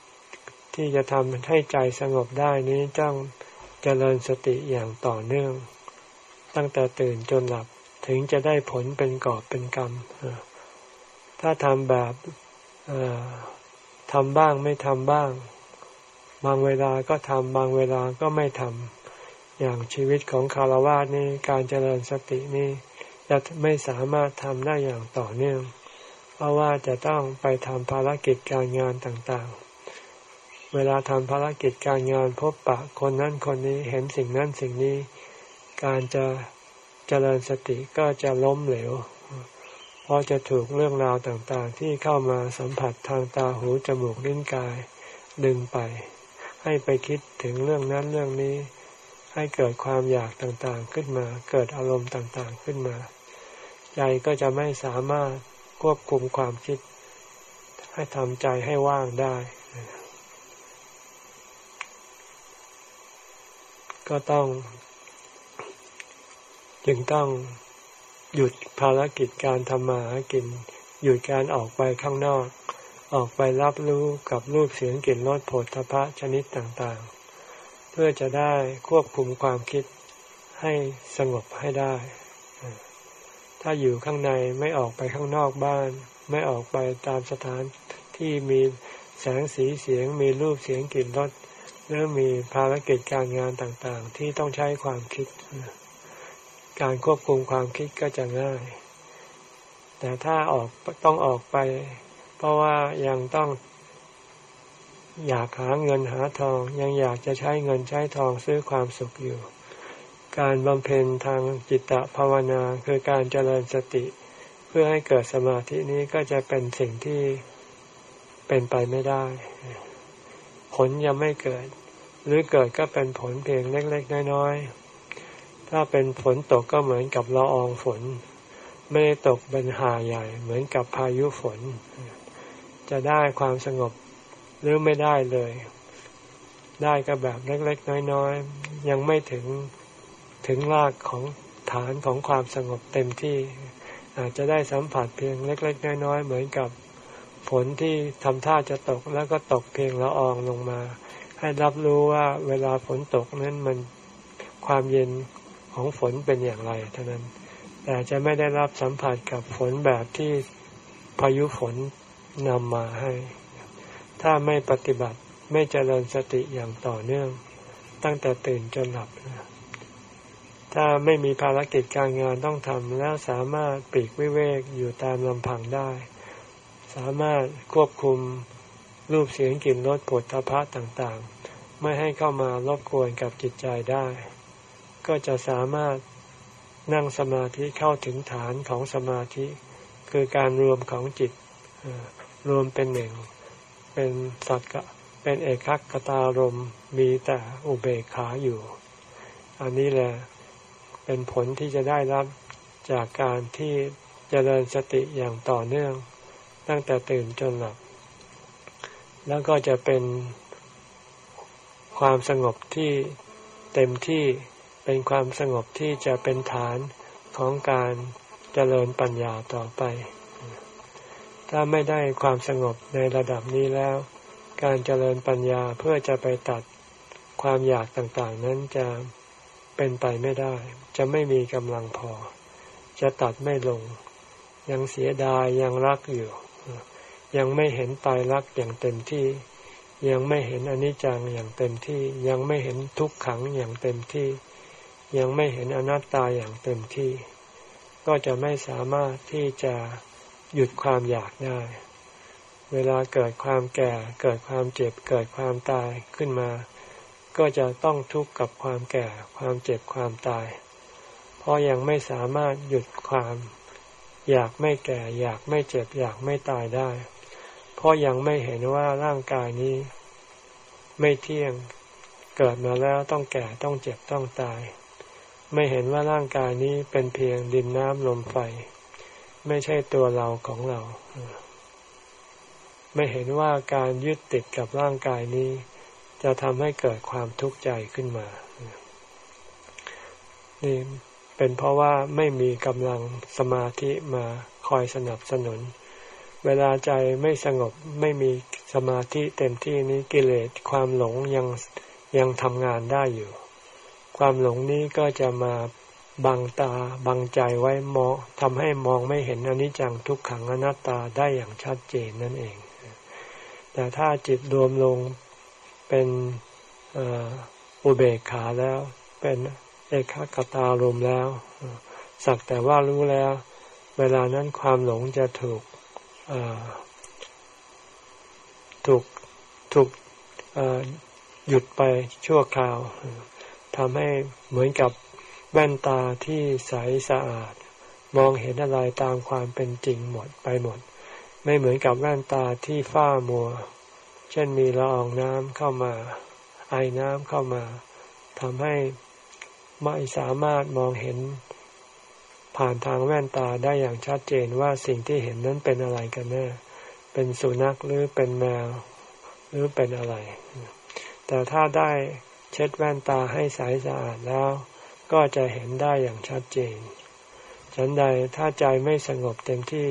ที่จะทำให้ใจสงบได้นี้ต้องเจริญสติอย่างต่อเนื่อง ตั้งแต่ตื่นจนหลับ ถึงจะได้ผลเป็นกอบเป็นกรรม ถ้าทำแบบทำบ้างไม่ทำบ้าง บางเวลาก็ทำบางเวลาก็ไม่ทำอย่างชีวิตของคารวะนี่การเจริญสตินี่จะไม่สามารถทำได้อย่างต่อเนื่อง เพราะว่าจะต้องไปทำภารกิจการงานต่างๆ เวลาทำภารกิจการงานพบปะคนนั้นคนนี้เห็นสิ่งนั้นสิ่งนี้ การจะ เจริญสติก็จะล้มเหลว เพราะจะถูกเรื่องราวต่างๆ ที่เข้ามาสัมผัสทางตาหูจมูกลิ้นกาย ดึงไป ให้ไปคิดถึงเรื่องนั้นเรื่องนี้ ให้เกิดความอยากต่างๆขึ้นมา เกิดอารมณ์ต่างๆขึ้นมา ใจก็จะไม่สามารถควบคุมความคิด ให้ทำใจให้ว่างได้ ก็ต้อง จึงต้องหยุดภารกิจการทำมาหากิน หยุดการออกไปข้างนอก ออกไปรับรู้กับรูปเสียงกลิ่นรสผลทพะชนิดต่างๆ เพื่อจะได้ควบคุมความคิดให้สงบให้ได้ ถ้าอยู่ข้างในไม่ออกไปข้างนอกบ้าน ไม่ออกไปตามสถานที่มีแสงสีเสียงมีรูปเสียงกลิ่นรสหรือมีภารกิจการงานต่างๆ ที่ต้องใช้ความคิด การควบคุมความคิดก็จะง่าย แต่ถ้าออกต้องออกไป เพราะว่ายังต้อง อยากหาเงินหาทอง ยังอยากจะใช้เงินใช้ทองซื้อความสุขอยู่ การบำเพ็ญทางจิตตภาวนาคือการเจริญสติ เพื่อให้เกิดสมาธินี้ก็จะเป็นสิ่งที่เป็นไปไม่ได้ ผลยังไม่เกิด หรือเกิดก็เป็นผลเพียงเล็ก ๆ น้อย ๆ ถ้าเป็นฝนตกก็เหมือนกับละอองฝน ไม่ได้ตกเป็นหาใหญ่ เหมือนกับพายุฝน จะได้ความสงบหรือไม่ได้เลย ได้ก็แบบเล็กๆน้อยๆ ยังไม่ถึงถึงรากของฐานของความสงบเต็มที่ อาจจะได้สัมผัสเพียงเล็ก ๆ น้อยๆ เหมือนกับฝนที่ทำท่าจะตกแล้วก็ตกเพียงละอองลงมา ให้รับรู้ว่าเวลาฝนตกนั้นมันความเย็น ของฝนเป็นอย่างไรเท่านั้น แต่จะไม่ได้รับสัมผัสกับฝนแบบที่พายุฝนนำมาให้ ถ้าไม่ปฏิบัติไม่เจริญสติอย่างต่อเนื่อง ตั้งแต่ตื่นจนหลับ ถ้าไม่มีภารกิจการงานต้องทำแล้วสามารถปีกวิเวกอยู่ตามลำพังได้ สามารถควบคุมรูปเสียงกลิ่นรสผลทพะต่างๆ ไม่ให้เข้ามารบกวนกับจิตใจได้ ก็จะสามารถนั่งสมาธิเข้าถึงฐานของสมาธิ คือการรวมของจิตรวมเป็นหนึ่ง เป็นสักกะเป็นเอกัคตารมมีแต่อุเบกขาอยู่ อันนี้แหละเป็นผลที่จะได้รับจากการที่จเจริญสติอย่างต่อเนื่อง ตั้งแต่ตื่นจนหลับ แล้วก็จะเป็นความสงบที่เต็มที่ เป็นความสงบที่จะเป็นฐานของการเจริญปัญญาต่อไป ถ้าไม่ได้ความสงบในระดับนี้แล้ว การเจริญปัญญาเพื่อจะไปตัดความอยากต่างๆ นั้นจะเป็นไปไม่ได้ จะไม่มีกำลังพอ จะตัดไม่ลง ยังเสียดายยังรักอยู่ ยังไม่เห็นตายรักอย่างเต็มที่ ยังไม่เห็นอนิจจังอย่างเต็มที่ ยังไม่เห็นทุกขังอย่างเต็มที่ ยังไม่เห็นอนัตตาอย่างเต็มที่ ก็จะไม่สามารถที่จะหยุดความอยากได้ เวลาเกิดความแก่ เกิดความเจ็บ เกิดความตายขึ้นมา ก็จะต้องทุกข์กับความแก่ ความเจ็บ ความตาย เพราะยังไม่สามารถหยุดความ อยากไม่แก่ อยากไม่เจ็บ อยากไม่ตายได้ เพราะยังไม่เห็นว่าร่างกายนี้ ไม่เที่ยง เกิดมาแล้วต้องแก่ ต้องเจ็บ ต้องตาย ไม่เห็นว่าร่างกายนี้เป็นเพียงดินน้ำลมไฟ ไม่ใช่ตัวเราของเรา ไม่เห็นว่าการยึดติดกับร่างกายนี้ จะทำให้เกิดความทุกข์ใจขึ้นมา นี่เป็นเพราะว่าไม่มีกำลังสมาธิมาคอยสนับสนุน เวลาใจไม่สงบไม่มีสมาธิเต็มที่นี้กิเลสความหลงยังยังทำงานได้อยู่ ความหลงนี้ก็จะมาบังตาบังใจไว้มองทำให้มองไม่เห็นอนิจจังทุกขังอนัตตาได้อย่างชัดเจนนั่นเอง แต่ถ้าจิตรวมลงเป็นอุเบกขาแล้ว เป็นเอกคตารมแล้ว สักแต่ว่ารู้แล้ว เวลานั้นความหลงจะถูกถูกถูกหยุดไปชั่วคราว ทำให้เหมือนกับแว่นตาที่ใสสะอาด มองเห็นอะไรตามความเป็นจริงหมดไปหมด ไม่เหมือนกับแว่นตาที่ฝ้ามัว เช่นมีละอองน้ำเข้ามา ไอน้ำเข้ามาทำให้ไม่สามารถมองเห็นผ่านทางแว่นตาได้อย่างชัดเจนว่าสิ่งที่เห็นนั้นเป็นอะไรกันแน่เเป็นสุนัขหรือเป็นแมวหรือเป็นอะไร แต่ถ้าได้ เช็ดแว่นตาให้ใสสะอาดแล้ว ก็จะเห็นได้อย่างชัดเจน ฉันใดถ้าใจไม่สงบเต็มที่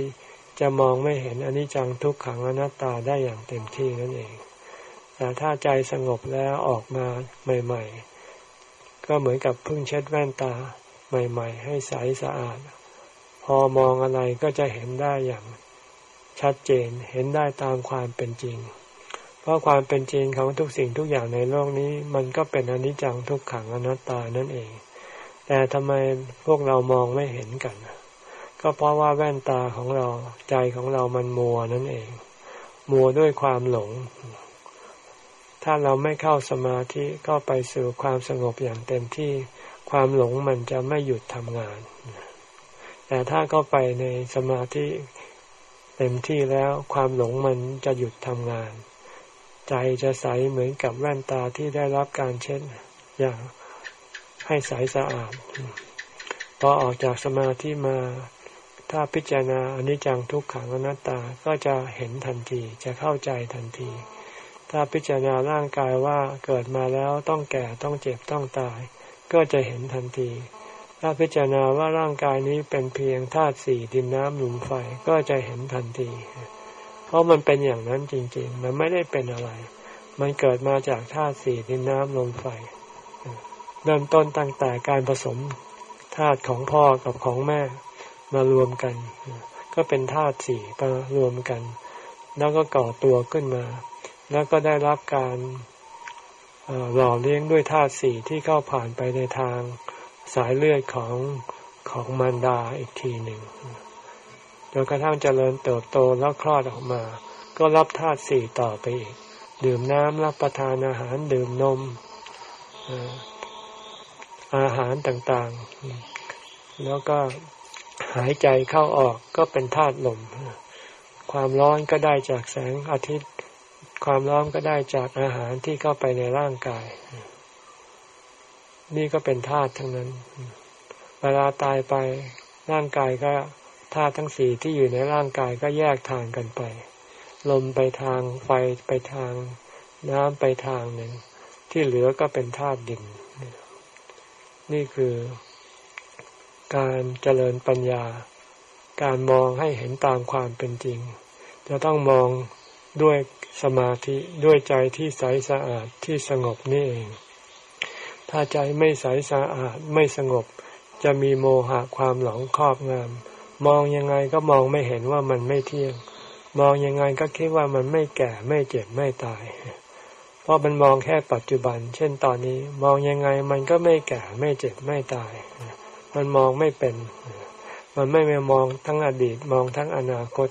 จะมองไม่เห็นอนิจจังทุกขังอนัตตาได้อย่างเต็มที่นั่นเอง แต่ถ้าใจสงบแล้วออกมาใหม่ ๆ ก็เหมือนกับพึ่งเช็ดแว่นตาใหม่ ๆ ให้ใสสะอาด พอมองอะไรก็จะเห็นได้อย่างชัดเจน เห็นได้ตามความเป็นจริง เพราะความเป็นจริงของทุกสิ่งทุกอย่างในโลกนี้ มันก็เป็นอนิจจังทุกขังอนัตตานั่นเอง แต่ทำไมพวกเรามองไม่เห็นกัน ก็เพราะว่าแว่นตาของเราใจของเรามันมัวนั่นเอง มัวด้วยความหลง ถ้าเราไม่เข้าสมาธิก็ไปสู่ความสงบอย่างเต็มที่ความหลงมันจะไม่หยุดทำงาน แต่ถ้าเข้าไปในสมาธิเต็มที่แล้วความหลงมันจะหยุดทำงาน ใจจะใสเหมือนกับแว่นตาที่ได้รับการเช็ดอย่างให้ใสสะอาด พอออกจากสมาธิมา ถ้าพิจารณาอนิจจังทุกขังอนัตตาก็จะเห็นทันทีจะเข้าใจทันที ถ้าพิจารณาร่างกายว่าเกิดมาแล้วต้องแก่ต้องเจ็บต้องตาย ก็จะเห็นทันที ถ้าพิจารณาว่าร่างกายนี้เป็นเพียงธาตุสี่ดินน้ำลมไฟก็จะเห็นทันที เพราะมันเป็นอย่างนั้นจริง ๆ มันไม่ได้เป็นอะไร มันเกิดมาจากธาตุสี่ดินน้ำลมไฟเริ่มต้นตั้งแต่การผสมธาตุของพ่อกับของแม่มารวมกัน ก็เป็นธาตุสี่มารวมกัน แล้วก็ก่อตัวขึ้นมา แล้วก็ได้รับการหล่อเลี้ยงด้วยธาตุสี่ที่เข้าผ่านไปในทางสายเลือดของของมารดาอีกทีหนึ่ง จนกระทั่งเจริญเติบโตแล้วคลอดออกมา ก็รับธาตุสี่ต่อไปอีก ดื่มน้ำรับประทานอาหารดื่มนมอาหารต่างๆ แล้วก็หายใจเข้าออกก็เป็นธาตุลม ความร้อนก็ได้จากแสงอาทิตย์ ความร้อนก็ได้จากอาหารที่เข้าไปในร่างกาย นี่ก็เป็นธาตุทั้งนั้น เวลาตายไปร่างกายก็ ธาตุทั้งสี่ที่อยู่ในร่างกายก็แยกทางกันไป ลมไปทางไฟไปทางน้ำไปทางหนึ่ง ที่เหลือก็เป็นธาตุดิน นี่คือการเจริญปัญญา การมองให้เห็นตามความเป็นจริง จะต้องมองด้วยสมาธิด้วยใจที่ใสสะอาดที่สงบนี่เอง ถ้าใจไม่ใสสะอาดไม่สงบ จะมีโมหะความหลงครอบงำ มองยังไงก็มองไม่เห็นว่ามันไม่เที่ยง มองยังไงก็คิดว่ามันไม่แก่ไม่เจ็บไม่ตาย เพราะมันมองแค่ปัจจุบัน เช่นตอนนี้ มองยังไงมันก็ไม่แก่ไม่เจ็บไม่ตาย มันมองไม่เป็น มันไม่ไปมองทั้งอดีต มองทั้งอนาคต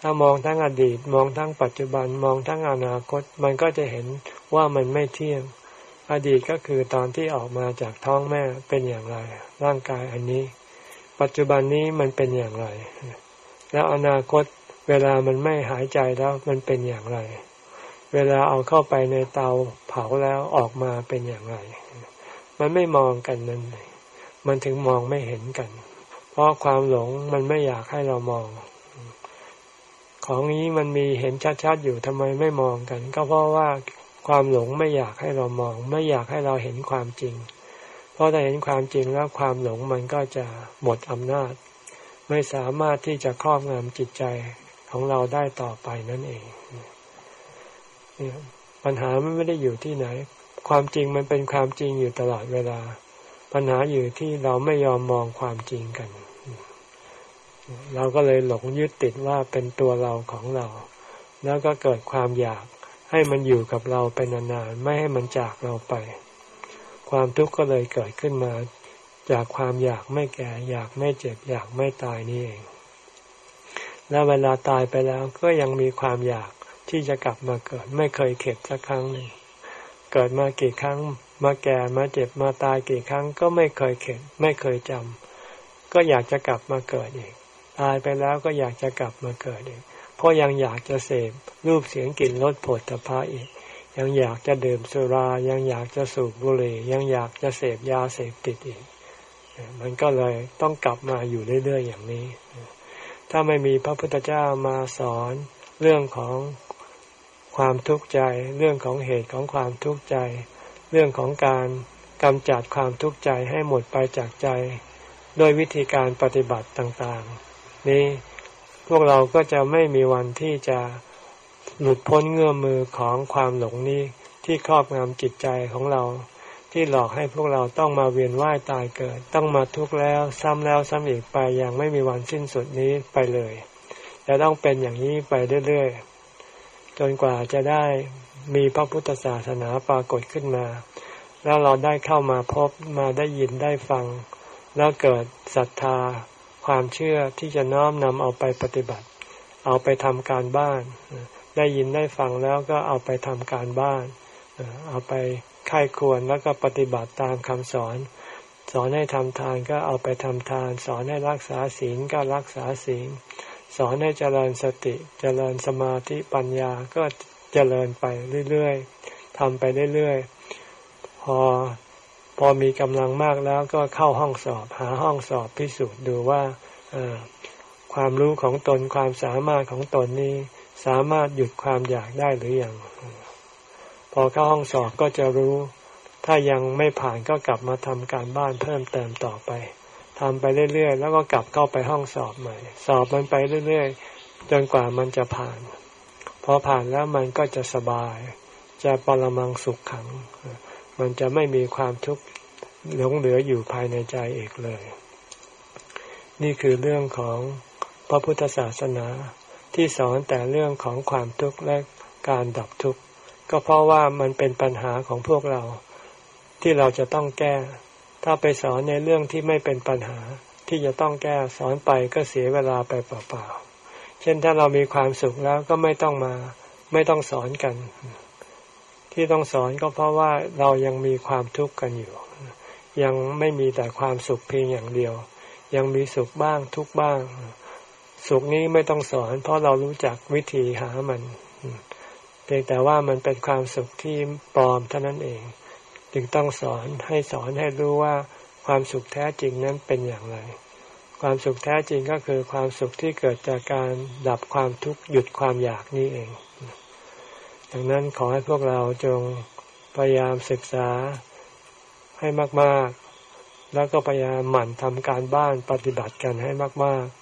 ถ้ามองทั้งอดีต มองทั้งปัจจุบัน มองทั้งอนาคต มันก็จะเห็นว่ามันไม่เที่ยง อดีตก็คือตอนที่ออกมาจากท้องแม่เป็นอย่างไร ร่างกายอันนี้ ปัจจุบันนี้มันเป็นอย่างไร แล้วอนาคตเวลามันไม่หายใจแล้วมันเป็นอย่างไร เวลาเอาเข้าไปในเตาเผาแล้วออกมาเป็นอย่างไร มันไม่มองกันนั่นมันถึงมองไม่เห็นกัน เพราะความหลงมันไม่อยากให้เรามอง ของนี้มันมีเห็นชัดๆอยู่ทำไมไม่มองกัน ก็เพราะว่าความหลงไม่อยากให้เรามอง ไม่อยากให้เราเห็นความจริง เพราะถ้าเห็นความจริงแล้วความหลงมันก็จะหมดอำนาจ ไม่สามารถที่จะครอบงำจิตใจของเราได้ต่อไปนั่นเองปัญหามันไม่ได้อยู่ที่ไหน ความจริงมันเป็นความจริงอยู่ตลอดเวลา ปัญหาอยู่ที่เราไม่ยอมมองความจริงกัน เราก็เลยหลงยึดติดว่าเป็นตัวเราของเรา แล้วก็เกิดความอยากให้มันอยู่กับเราไปนานๆ ไม่ให้มันจากเราไป ความทุกข์ก็เลยเกิดขึ้นมา จากความอยากไม่แก่ อยากไม่เจ็บ อยากไม่ตายนี่เอง แล้วเวลาตายไปแล้วก็ยังมีความอยากที่จะกลับมาเกิด ไม่เคยเข็ดสักครั้งหนึ่งเกิดมากี่ครั้ง มาแก่มาเจ็บมาตายกี่ครั้ง ก็ไม่เคยเข็ด ไม่เคยจำก็อยากจะกลับมาเกิดอีกตายไปแล้วก็อยากจะกลับมาเกิดอีกเพราะยังอยากจะเสพรูปเสียงกลิ่นรสผลตภะอีก ยังอยากจะดื่มสุรา ยังอยากจะสูบบุหรี่ ยังอยากจะเสพยาเสพติดอีก มันก็เลยต้องกลับมาอยู่เรื่อยๆอย่างนี้ ถ้าไม่มีพระพุทธเจ้ามาสอนเรื่องของความทุกข์ใจ เรื่องของเหตุของความทุกข์ใจ เรื่องของการกำจัดความทุกข์ใจให้หมดไปจากใจด้วยวิธีการปฏิบัติต่างๆ นี้พวกเราก็จะไม่มีวันที่จะ หลุดพ้นเงื่อมือของความหลงนี้ที่ครอบงำจิตใจของเรา ที่หลอกให้พวกเราต้องมาเวียนว่ายตายเกิด ต้องมาทุกข์แล้วซ้ำแล้วซ้ำอีกไปอย่างไม่มีวันสิ้นสุดนี้ไปเลยจะต้องเป็นอย่างนี้ไปเรื่อยๆจนกว่าจะได้มีพระพุทธศาสนาปรากฏขึ้นมา แล้วเราได้เข้ามาพบมาได้ยินได้ฟัง แล้วเกิดศรัทธา ความเชื่อที่จะน้อมนำเอาไปปฏิบัติ เอาไปทำการบ้าน ได้ยินได้ฟังแล้วก็เอาไปทำการบ้าน เอาไปค่ายควรแล้วก็ปฏิบัติตามคำสอน สอนให้ทำทานก็เอาไปทำทาน สอนให้รักษาศีลก็รักษาศีล สอนให้เจริญสติ เจริญสมาธิปัญญาก็เจริญไปเรื่อยๆทำไปเรื่อยๆ พอพอมีกำลังมากแล้วก็เข้าห้องสอบ หาห้องสอบพิสูจน์ดูว่าความรู้ของตนความสามารถของตนนี้ สามารถหยุดความอยากได้หรืออยังพอเข้าห้องสอบก็จะรู้ ถ้ายังไม่ผ่านก็กลับมาทำการบ้านเพิ่มเติมต่อไปทำไปเรื่อยๆ แล้วก็กลับเข้าไปห้องสอบใหม่ สอบมันไปเรื่อยๆ จนกว่ามันจะผ่าน พอผ่านแล้วมันก็จะสบาย จะปรมังสุขขัง มันจะไม่มีความทุกข์หลงเหลืออยู่ภายในใจอีกเลย นี่คือเรื่องของพระพุทธศาสนา ที่สอนแต่เรื่องของความทุกข์และการดับทุกข์ก็เพราะว่ามันเป็นปัญหาของพวกเรา ที่เราจะต้องแก้ ถ้าไปสอนในเรื่องที่ไม่เป็นปัญหาที่จะต้องแก้สอนไปก็เสียเวลาไปเปล่าๆ เช่นถ้าเรามีความสุขแล้วก็ไม่ต้องมา ไม่ต้องสอนกัน ที่ต้องสอนก็เพราะว่าเรายังมีความทุกข์กันอยู่ ยังไม่มีแต่ความสุขเพียงอย่างเดียว ยังมีสุขบ้างทุกบ้าง สุขนี้ไม่ต้องสอน เพราะเรารู้จักวิธีหามันเพียงแต่ว่ามันเป็นความสุขที่ปลอมเท่านั้นเอง จึงต้องสอนให้สอนให้รู้ว่าความสุขแท้จริงนั้นเป็นอย่างไร ความสุขแท้จริงก็คือความสุขที่เกิดจากการดับความทุกข์หยุดความอยากนี่เอง ดังนั้นขอให้พวกเราจงพยายามศึกษาให้มาก ๆ แล้วก็พยายามหมั่นทำการบ้านปฏิบัติกันให้มาก ๆ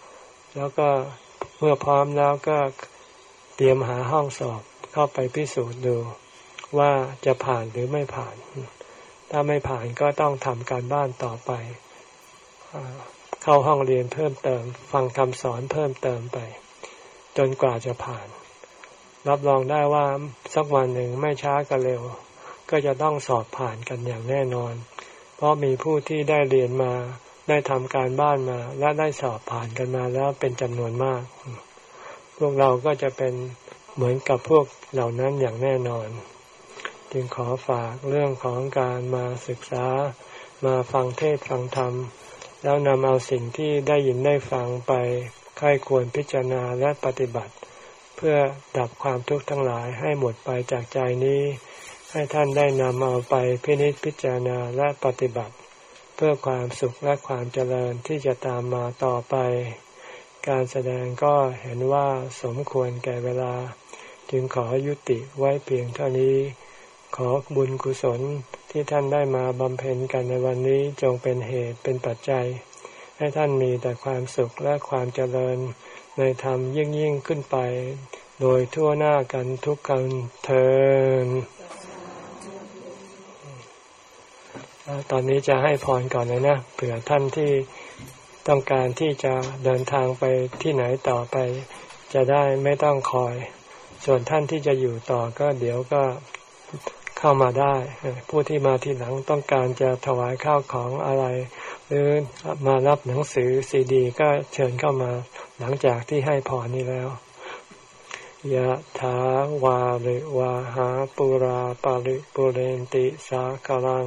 แล้วก็เมื่อพร้อมแล้วก็เตรียมหาห้องสอบเข้าไปพิสูจน์ดูว่าจะผ่านหรือไม่ผ่าน ถ้าไม่ผ่านก็ต้องทำการบ้านต่อไป เข้าห้องเรียนเพิ่มเติม ฟังคำสอนเพิ่มเติมไป จนกว่าจะผ่าน รับรองได้ว่าสักวันหนึ่งไม่ช้าก็เร็ว ก็จะต้องสอบผ่านกันอย่างแน่นอน เพราะมีผู้ที่ได้เรียนมา ได้ทำการบ้านมา และได้สอบผ่านกันมาแล้วเป็นจำนวนมาก พวกเราก็จะเป็นเหมือนกับพวกเหล่านั้นอย่างแน่นอน จึงขอฝากเรื่องของการมาศึกษามาฟังเทศฟังธรรม แล้วนำเอาสิ่งที่ได้ยินได้ฟังไปค่ายควรพิจารณาและปฏิบัติ เพื่อดับความทุกข์ทั้งหลายให้หมดไปจากใจนี้ ให้ท่านได้นำเอาไปพินิจพิจารณาและปฏิบัติ เพื่อความสุขและความเจริญที่จะตามมาต่อไป การแสดงก็เห็นว่าสมควรแก่เวลา จึงขอยุติไว้เพียงเท่านี้ ขอบุญกุศลที่ท่านได้มาบำเพ็ญกันในวันนี้จงเป็นเหตุเป็นปัจจัย ให้ท่านมีแต่ความสุขและความเจริญในธรรมยิ่งยิ่งขึ้นไป โดยทั่วหน้ากันทุกกันเทิน ตอนนี้จะให้พรก่อนเลยนะเผื่อท่านที่ต้องการที่จะเดินทางไปที่ไหนต่อไป จะได้ไม่ต้องคอย ส่วนท่านที่จะอยู่ต่อก็เดี๋ยวก็เข้ามาได้ ผู้ที่มาที่หลังต้องการจะถวายข้าวของอะไร หรือมารับหนังสือซีดี ก็เชิญเข้ามาหลังจากที่ให้พรนี้แล้วยะถาวาริวาหาปุราปาริปุเรนติสากลัง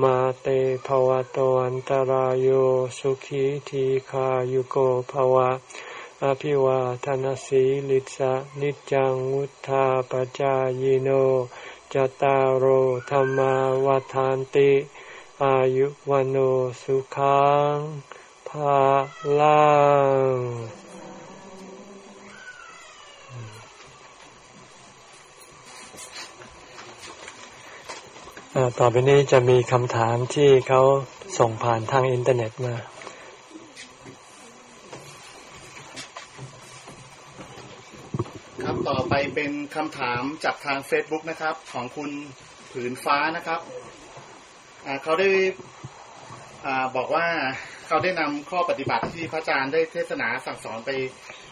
มาเตภวะตวันตารโยสุขีทีขายุโกภวะ อภิวาทนสีลิสะนิจังวุธาปจายโนจตารโหธรรมวาทานติ อายุวันโอสุขังภาลัง ต่อไปนี้จะมีคำถามที่เขาส่งผ่านทางอินเทอร์เน็ตมา ครับต่อไปเป็นคำถามจากทาง Facebook นะครับ ของคุณผืนฟ้านะครับ เขาได้บอกว่าเขาได้นำข้อปฏิบัติที่พระอาจารย์ได้เทศนาสั่งสอนไป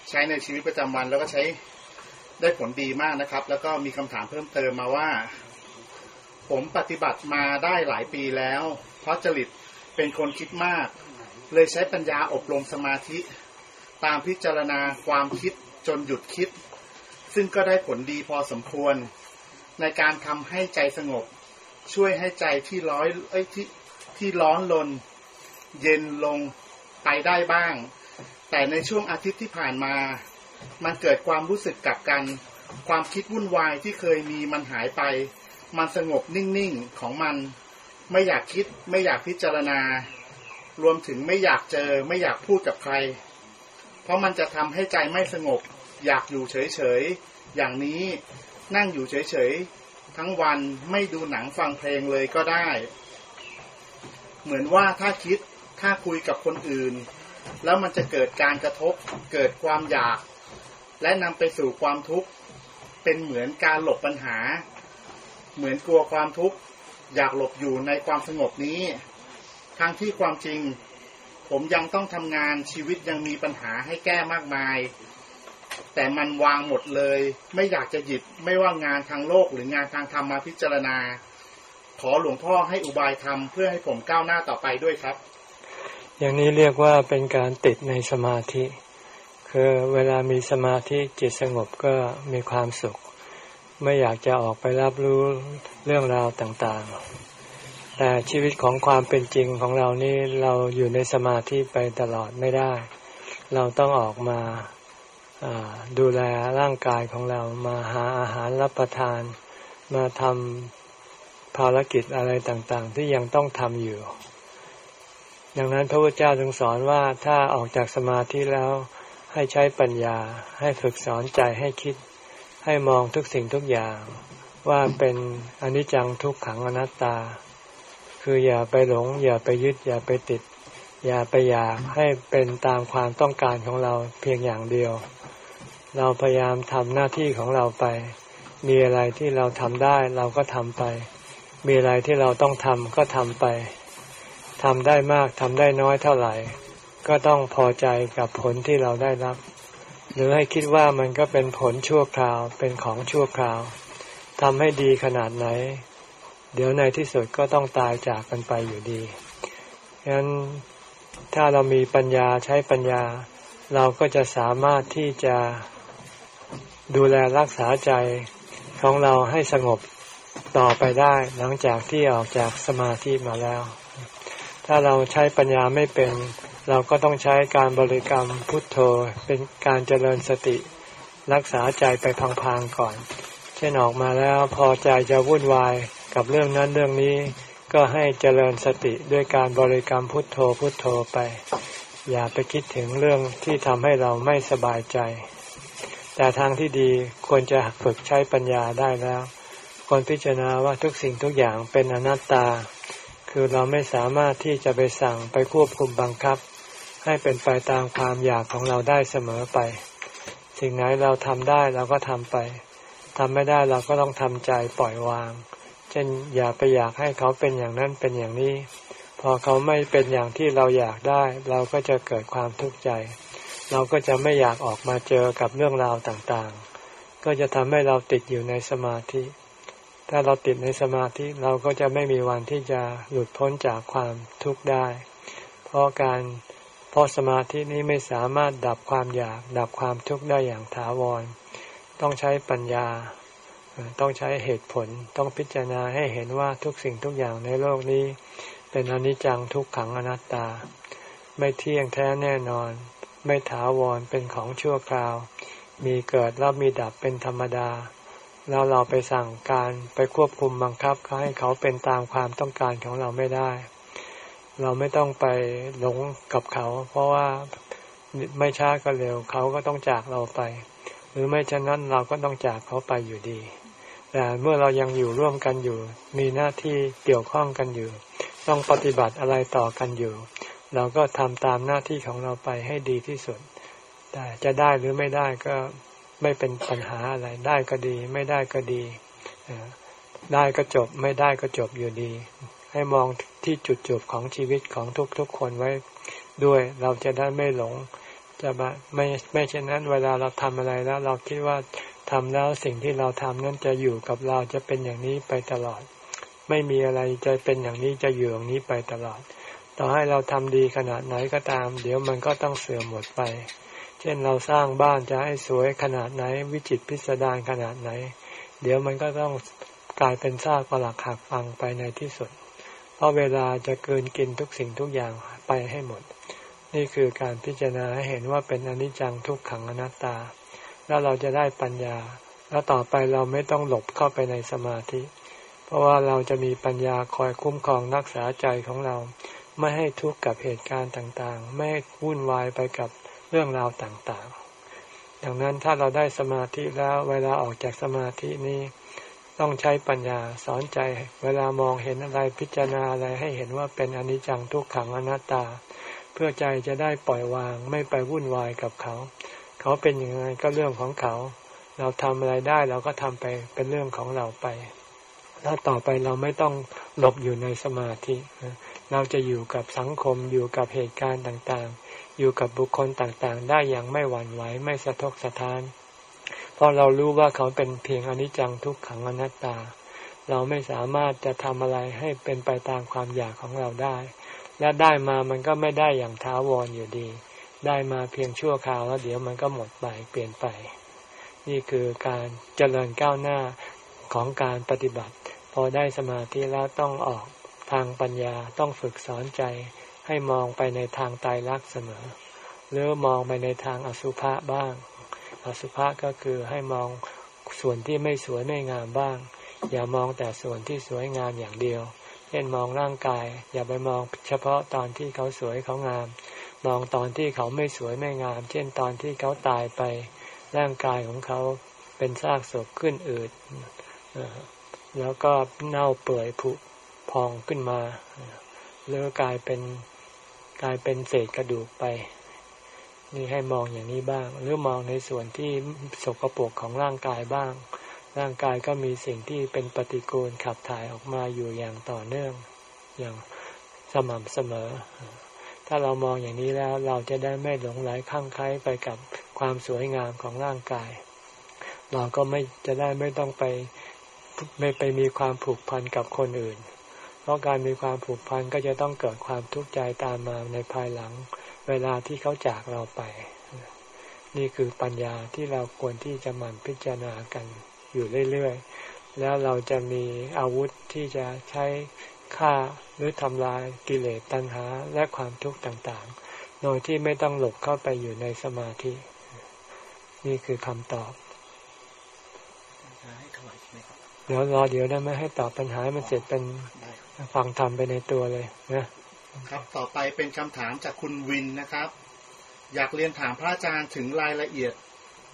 ใช้ในชีวิตประจำวัน แล้วก็ใช้ได้ผลดีมากนะครับ แล้วก็มีคำถามเพิ่มเติมมาว่า ผมปฏิบัติมาได้หลายปีแล้ว เพราะจริตเป็นคนคิดมาก เลยใช้ปัญญาอบรมสมาธิ ตามพิจารณาความคิดจนหยุดคิด ซึ่งก็ได้ผลดีพอสมควร ในการทำให้ใจสงบ ช่วยให้ใจที่ร้อยเอ้ยที่ที่ร้อนลน เย็นลงไปได้บ้าง แต่ในช่วงอาทิตย์ที่ผ่านมา มันเกิดความรู้สึกกลับกัน ความคิดวุ่นวายที่เคยมีมันหายไป มันสงบนิ่งๆของมัน ไม่อยากคิด ไม่อยากพิจารณา รวมถึงไม่อยากเจอ ไม่อยากพูดกับใคร เพราะมันจะทำให้ใจไม่สงบ อยากอยู่เฉยๆ อย่างนี้นั่งอยู่เฉยๆ ทั้งวันไม่ดูหนังฟังเพลงเลยก็ได้ เหมือนว่าถ้าคิดถ้าคุยกับคนอื่น แล้วมันจะเกิดการกระทบ เกิดความอยาก และนำไปสู่ความทุกข์ เป็นเหมือนการหลบปัญหา เหมือนกลัวความทุกข์อยากหลบอยู่ในความสงบนี้ ทั้งที่ความจริง ผมยังต้องทำงานชีวิตยังมีปัญหาให้แก้มากมาย แต่มันวางหมดเลย ไม่อยากจะหยิบไม่ว่างานทางโลกหรืองานทางธรรมมาพิจารณา ขอหลวงพ่อให้อุบายธรรมเพื่อให้ผมก้าวหน้าต่อไปด้วยครับ อย่างนี้เรียกว่าเป็นการติดในสมาธิ คือเวลามีสมาธิจิตสงบก็มีความสุข ไม่อยากจะออกไปรับรู้เรื่องราวต่างๆ แต่ชีวิตของความเป็นจริงของเรานี่เราอยู่ในสมาธิไปตลอดไม่ได้ เราต้องออกมาดูแลร่างกายของเรามาหาอาหารรับประทาน มาทำภารกิจอะไรต่างๆ ที่ยังต้องทำอยู่ ดังนั้นพระพุทธเจ้าทรงสอนว่าถ้าออกจากสมาธิแล้วให้ใช้ปัญญาให้ฝึกสอนใจให้คิด ให้มองทุกสิ่งทุกอย่างว่าเป็นอนิจจังทุกขังอนัตตา คืออย่าไปหลง อย่าไปยึด อย่าไปติด อย่าไปอยากให้เป็นตามความต้องการของเราเพียงอย่างเดียว เราพยายามทำหน้าที่ของเราไป มีอะไรที่เราทำได้เราก็ทำไป มีอะไรที่เราต้องทำก็ทำไปทำได้มากทำได้น้อยเท่าไหร่ ก็ต้องพอใจกับผลที่เราได้รับ หรือให้คิดว่ามันก็เป็นผลชั่วคราวเป็นของชั่วคราวทำให้ดีขนาดไหน เดี๋ยวในที่สุดก็ต้องตายจากกันไปอยู่ดีฉะนั้นถ้าเรามีปัญญาใช้ปัญญา เราก็จะสามารถที่จะดูแลรักษาใจของเราให้สงบต่อไปได้หลังจากที่ออกจากสมาธิมาแล้ว ถ้าเราใช้ปัญญาไม่เป็น เราก็ต้องใช้การบริกรรมพุทโธเป็นการเจริญสติรักษาใจไปพังๆก่อน เช่นออกมาแล้วพอใจจะวุ่นวายกับเรื่องนั้นเรื่องนี้ ก็ให้เจริญสติด้วยการบริกรรมพุทโธพุทโธไป อย่าไปคิดถึงเรื่องที่ทำให้เราไม่สบายใจ แต่ทางที่ดีควรจะฝึกใช้ปัญญาได้แล้วควรพิจารณาว่าทุกสิ่งทุกอย่างเป็นอนัตตา คือเราไม่สามารถที่จะไปสั่งไปควบคุมบังคับ ให้เป็นไปตามความอยากของเราได้เสมอไป สิ่งไหนเราทำได้เราก็ทำไปทำไม่ได้เราก็ต้องทำใจปล่อยวาง เช่นอย่าไปอยากให้เขาเป็นอย่างนั้นเป็นอย่างนี้ พอเขาไม่เป็นอย่างที่เราอยากได้ เราก็จะเกิดความทุกข์ใจ เราก็จะไม่อยากออกมาเจอกับเรื่องราวต่างๆ ก็จะทำให้เราติดอยู่ในสมาธิ ถ้าเราติดในสมาธิเราก็จะไม่มีวันที่จะหลุดพ้นจากความทุกข์ได้ เพราะการ เพราะสมาธินี้ไม่สามารถดับความอยาก ดับความทุกข์ได้อย่างถาวร ต้องใช้ปัญญา ต้องใช้เหตุผล ต้องพิจารณาให้เห็นว่าทุกสิ่งทุกอย่างในโลกนี้ เป็นอนิจจังทุกขังอนัตตา ไม่เที่ยงแท้แน่นอน ไม่ถาวร เป็นของชั่วคราว มีเกิดแล้วมีดับเป็นธรรมดา แล้วเราไปสั่งการไปควบคุมบังคับเขาให้เขาเป็นตามความต้องการของเราไม่ได้ เราไม่ต้องไปหลงกับเขา เพราะว่าไม่ช้าก็เร็วเขาก็ต้องจากเราไป หรือไม่ฉะนั้นเราก็ต้องจากเขาไปอยู่ดี แต่เมื่อเรายังอยู่ร่วมกันอยู่ มีหน้าที่เกี่ยวข้องกันอยู่ ต้องปฏิบัติอะไรต่อกันอยู่ เราก็ทำตามหน้าที่ของเราไปให้ดีที่สุด แต่จะได้หรือไม่ได้ก็ไม่เป็นปัญหาอะไรได้ก็ดี ไม่ได้ก็ดีได้ก็จบไม่ได้ก็จบอยู่ดี ให้มองที่จุดจบของชีวิตของทุกๆคนไว้ด้วยเราจะได้ไม่หลง จะไม่ไม่เช่นนั้น เวลาเราทำอะไรแล้ว เราคิดว่าทำแล้วสิ่งที่เราทำนั้นจะอยู่กับเราจะเป็นอย่างนี้ไปตลอด ไม่มีอะไรจะเป็นอย่างนี้จะอยู่อย่างนี้ไปตลอด ต่อให้เราทำดีขนาดไหนก็ตาม เดี๋ยวมันก็ต้องเสื่อมหมดไป เช่นเราสร้างบ้านจะให้สวยขนาดไหน วิจิตพิสดารขนาดไหน เดี๋ยวมันก็ต้องกลายเป็นซากปลักหักฟังไปในที่สุด เพราะเวลาจะเกินกินทุกสิ่งทุกอย่างไปให้หมด นี่คือการพิจารณาเห็นว่าเป็นอนิจจังทุกขังอนัตตา แล้วเราจะได้ปัญญา แล้วต่อไปเราไม่ต้องหลบเข้าไปในสมาธิ เพราะว่าเราจะมีปัญญาคอยคุ้มครองรักษาใจของเรา ไม่ให้ทุกข์กับเหตุการณ์ต่างๆ ไม่วุ่นวายไปกับเรื่องราวต่างๆ ดังนั้นถ้าเราได้สมาธิแล้วเวลาออกจากสมาธินี้ ต้องใช้ปัญญาสอนใจ เวลามองเห็นอะไรพิจารณาอะไรให้เห็นว่าเป็นอนิจจังทุกขังอนัตตา เพื่อใจจะได้ปล่อยวางไม่ไปวุ่นวายกับเขา เขาเป็นยังไงก็เรื่องของเขา เราทำอะไรได้เราก็ทำไปเป็นเรื่องของเราไป แล้วต่อไปเราไม่ต้องหลบอยู่ในสมาธิ เราจะอยู่กับสังคมอยู่กับเหตุการณ์ต่างๆ อยู่กับบุคคลต่างๆ ได้อย่างไม่หวั่นไหวไม่สะทกสะท้าน ราะเรารู้ว่าเขาเป็นเพียงอนิจจังทุกขังอนัตตา เราไม่สามารถจะทำอะไรให้เป็นไปตามความอยากของเราได้ และได้มามันก็ไม่ได้อย่างท้าวรออยู่ดี ได้มาเพียงชั่วคราวแล้วเดี๋ยวมันก็หมดไปเปลี่ยนไป นี่คือการเจริญก้าวหน้าของการปฏิบัติ พอได้สมาธิแล้วต้องออกทางปัญญาต้องฝึกสอนใจให้มองไปในทางตายรักเสมอ หรือมองไปในทางอสุภะบ้าง อสุภะก็คือให้มองส่วนที่ไม่สวยไม่งามบ้าง อย่ามองแต่ส่วนที่สวยงามอย่างเดียว เช่นมองร่างกาย อย่าไปมองเฉพาะตอนที่เขาสวยเขางาม มองตอนที่เขาไม่สวยไม่งาม เช่นตอนที่เขาตายไป ร่างกายของเขาเป็นซากศพขึ้นอืดแล้วก็เน่าเปื่อยผุพองขึ้นมาแล้วกลายเป็นกลายเป็นเศษกระดูกไป นี่ให้มองอย่างนี้บ้าง หรือมองในส่วนที่สกปรกของร่างกายบ้าง ร่างกายก็มีสิ่งที่เป็นปฏิกูลขับถ่ายออกมาอยู่อย่างต่อเนื่อง อย่างสม่ำเสมอ ถ้าเรามองอย่างนี้แล้วเราจะได้ไม่หลงไหลข้างใคล้ไปกับความสวยงามของร่างกาย เราก็ไม่จะได้ไม่ต้องไปไม่ไปมีความผูกพันกับคนอื่น เพราะการมีความผูกพันก็จะต้องเกิดความทุกข์ใจตามมาในภายหลัง เวลาที่เขาจากเราไป นี่คือปัญญาที่เราควรที่จะมันพิจารณากันอยู่เรื่อยๆ แล้วเราจะมีอาวุธที่จะใช้ฆ่าหรือทำลายกิเลสตัณหาและความทุกข์ต่างๆ โดยที่ไม่ต้องหลบเข้าไปอยู่ในสมาธิ นี่คือคำตอบเดี๋ยวรอเดี๋ยวได้ไหมให้ตอบปัญหามันเสร็จเป็นฟังทำไปในตัวเลยนะ ครับต่อไปเป็นคำถามจากคุณวินนะครับ อยากเรียนถามพระอาจารย์ถึงรายละเอียด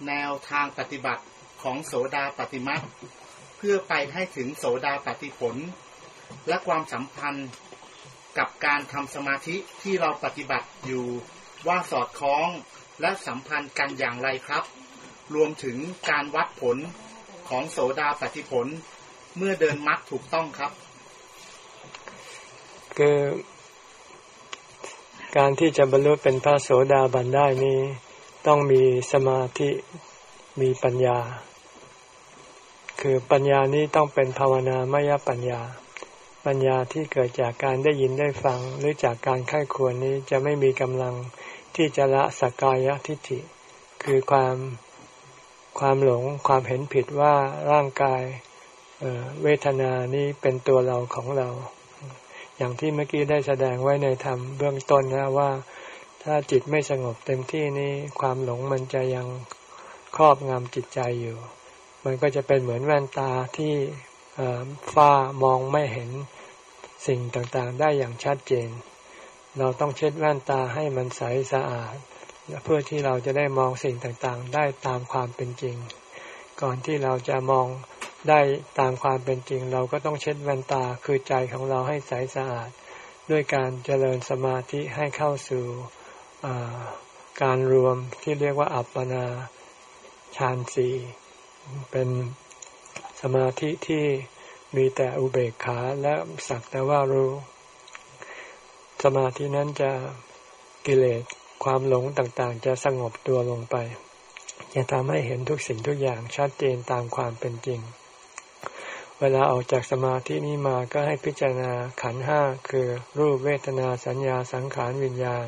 แนวทางปฏิบัติของโสดาปฏิมัติเพื่อไปให้ถึงโสดาปฏิผล และความสัมพันธ์กับการทำสมาธิที่เราปฏิบัติอยู่ว่าสอดคล้องและสัมพันธ์กันอย่างไรครับ รวมถึงการวัดผลของโสดาปฏิผล เมื่อเดินมัดถูกต้องครับ คือ การที่จะบรรลุเป็นพระโสดาบันได้นี้ต้องมีสมาธิมีปัญญา คือปัญญานี้ต้องเป็นภาวนามยปัญญา ปัญญาที่เกิดจากการได้ยินได้ฟัง หรือจากการไข้ควรนี้จะไม่มีกำลังที่จะละสกกายทิฏฐิ คือความความหลงความเห็นผิดว่าร่างกายเเวทนานี้เป็นตัวเราของเรา อย่างที่เมื่อกี้ได้แสดงไว้ในธรรมเบื้องต้นนะว่า ถ้าจิตไม่สงบเต็มที่นี้ความหลงมันจะยังครอบงำจิตใจอยู่ มันก็จะเป็นเหมือนแว่นตาที่ฝ้ามองไม่เห็นสิ่งต่างๆ ได้อย่างชัดเจน เราต้องเช็ดแว่นตาให้มันใสสะอาดเพื่อที่เราจะได้มองสิ่งต่างๆ ได้ตามความเป็นจริง ก่อนที่เราจะมอง ได้ตามความเป็นจริง เราก็ต้องเช็ดแว่นตาคือใจของเราให้ใสสะอาด ด้วยการเจริญสมาธิให้เข้าสู่การรวมที่เรียกว่าอัปปนาฌานสีเป็นสมาธิที่มีแต่อุเบกขาและสักแต่ว่ารู้ สมาธินั้นจะกิเลสความหลงต่างๆ จะสงบตัวลงไป จะทำให้เห็นทุกสิ่งทุกอย่างชัดเจนตามความเป็นจริง เวลาออกจากสมาธินี้มาก็ให้พิจารณาขันห้าคือรูปเวทนาสัญญาสังขารวิญญาณ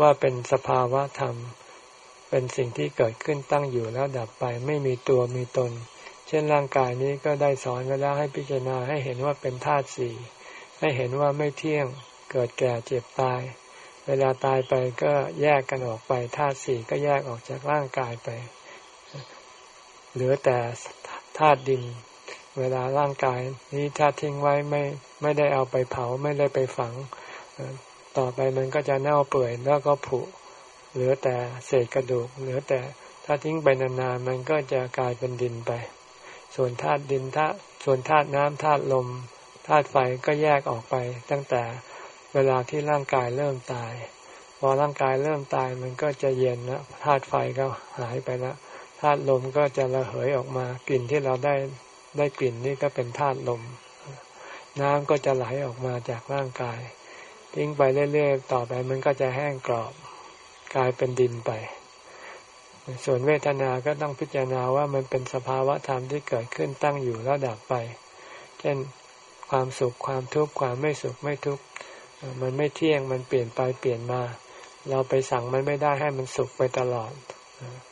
ว่าเป็นสภาวะธรรม เป็นสิ่งที่เกิดขึ้นตั้งอยู่แล้วดับไปไม่มีตัวมีตน เช่นร่างกายนี้ก็ได้สอนไว้แล้วให้พิจารณาให้เห็นว่าเป็นธาตุสี่ให้เห็นว่าไม่เที่ยงเกิดแก่เจ็บตาย เวลาตายไปก็แยกกันออกไปธาตุสี่ก็แยกออกจากร่างกายไป เหลือแต่ธาตุดิน เวลาร่างกายนี้ถ้าทิ้งไว้ไม่ไม่ได้เอาไปเผาไม่ได้ไปฝัง ต่อไปมันก็จะเน่าเปื่อยแล้วก็ผุเหลือแต่เศษกระดูกเหลือแต่ถ้าทิ้งไปนานๆมันก็จะกลายเป็นดินไป ส่วนธาตุดินธาตุส่วนธาตุน้ำธาตุลมธาตุไฟก็แยกออกไป ตั้งแต่เวลาที่ร่างกายเริ่มตาย พอร่างกายเริ่มตายมันก็จะเย็นแล้วธาตุไฟก็หายไปแล้วธาตุลมก็จะระเหยออกมากลิ่นที่เราได้ ได้กลิ่นนี่ก็เป็นธาตุลม น้ำก็จะไหลออกมาจากร่างกาย ทิ้งไปเรื่อยๆต่อไปมันก็จะแห้งกรอบ กลายเป็นดินไป ส่วนเวทนาก็ต้องพิจารณาว่ามันเป็นสภาวะธรรมที่เกิดขึ้นตั้งอยู่แล้วดับไป เช่นความสุขความทุกข์ความไม่สุขไม่ทุกข์มันไม่เที่ยงมันเปลี่ยนไปเปลี่ยนมา เราไปสั่งมันไม่ได้ให้มันสุขไปตลอด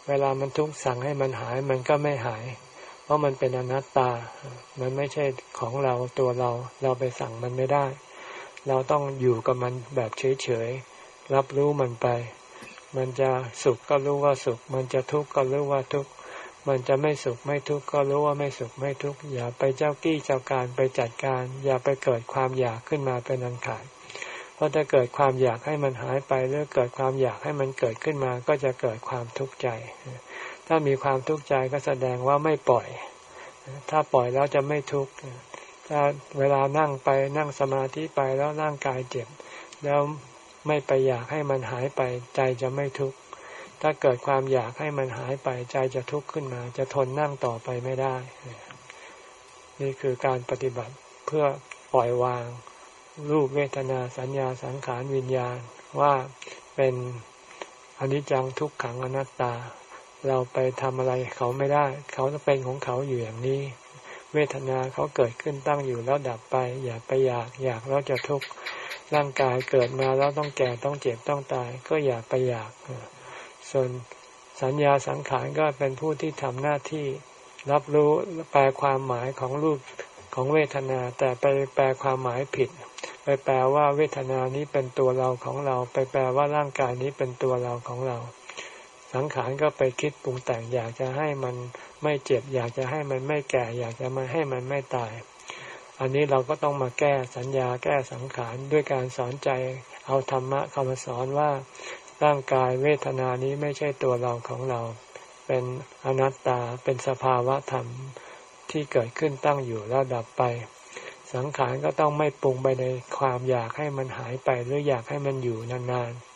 เวลามันทุกข์สั่งให้มันหายมันก็ไม่หาย เพราะมันเป็นอนัตตา มันไม่ใช่ของเราตัวเรา เราไปสั่งมันไม่ได้ เราต้องอยู่กับมันแบบเฉยๆ รับรู้มันไป มันจะสุขก็รู้ว่าสุข มันจะทุกข์ก็รู้ว่าทุกข์ มันจะไม่สุขไม่ทุกข์ก็รู้ว่าไม่สุขไม่ทุกข์ อย่าไปเจ้ากี้เจ้าการไปจัดการ อย่าไปเกิดความอยากขึ้นมาเป็นอันขาด เพราะถ้าเกิดความอยากให้มันหายไปหรือเกิดความอยากให้มันเกิดขึ้นมา ก็จะเกิดความทุกข์ใจ ถ้ามีความทุกข์ใจก็แสดงว่าไม่ปล่อย ถ้าปล่อยแล้วจะไม่ทุกข์ ถ้าเวลานั่งไปนั่งสมาธิไปแล้วร่างกายเจ็บ แล้วไม่ไปอยากให้มันหายไปใจจะไม่ทุกข์ ถ้าเกิดความอยากให้มันหายไปใจจะทุกข์ขึ้นมา จะทนนั่งต่อไปไม่ได้ นี่คือการปฏิบัติเพื่อปล่อยวาง รูปเวทนาสัญญาสังขารวิญญาณว่าเป็นอนิจจังทุกขังอนัตตา เราไปทำอะไรเขาไม่ได้ เขาเป็นของเขาอยู่อย่างนี้ เวทนาเขาเกิดขึ้นตั้งอยู่แล้วดับไป อย่าไปอยากอยากแล้วจะทุกข์ร่างกายเกิดมาแล้วต้องแก่ต้องเจ็บต้องตาย ก็อย่าไปอยาก ส่วนสัญญาสังขารก็เป็นผู้ที่ทำหน้าที่รับรู้แปลความหมายของรูปของเวทนา แต่ไปแปลความหมายผิด ไปแปลว่าเวทนานี้เป็นตัวเราของเรา ไปแปลว่าร่างกายนี้เป็นตัวเราของเรา สังขารก็ไปคิดปรุงแต่งอยากจะให้มันไม่เจ็บ อยากจะให้มันไม่แก่ อยากจะมาให้มันไม่ตาย อันนี้เราก็ต้องมาแก้สัญญาแก้สังขารด้วยการสอนใจเอาธรรมะคำสอนว่าร่างกายเวทนานี้ไม่ใช่ตัวเราของเรา เป็นอนัตตาเป็นสภาวะธรรมที่เกิดขึ้นตั้งอยู่แล้วดับไป สังขารก็ต้องไม่ปรุงไปในความอยากให้มันหายไปหรืออยากให้มันอยู่นานๆ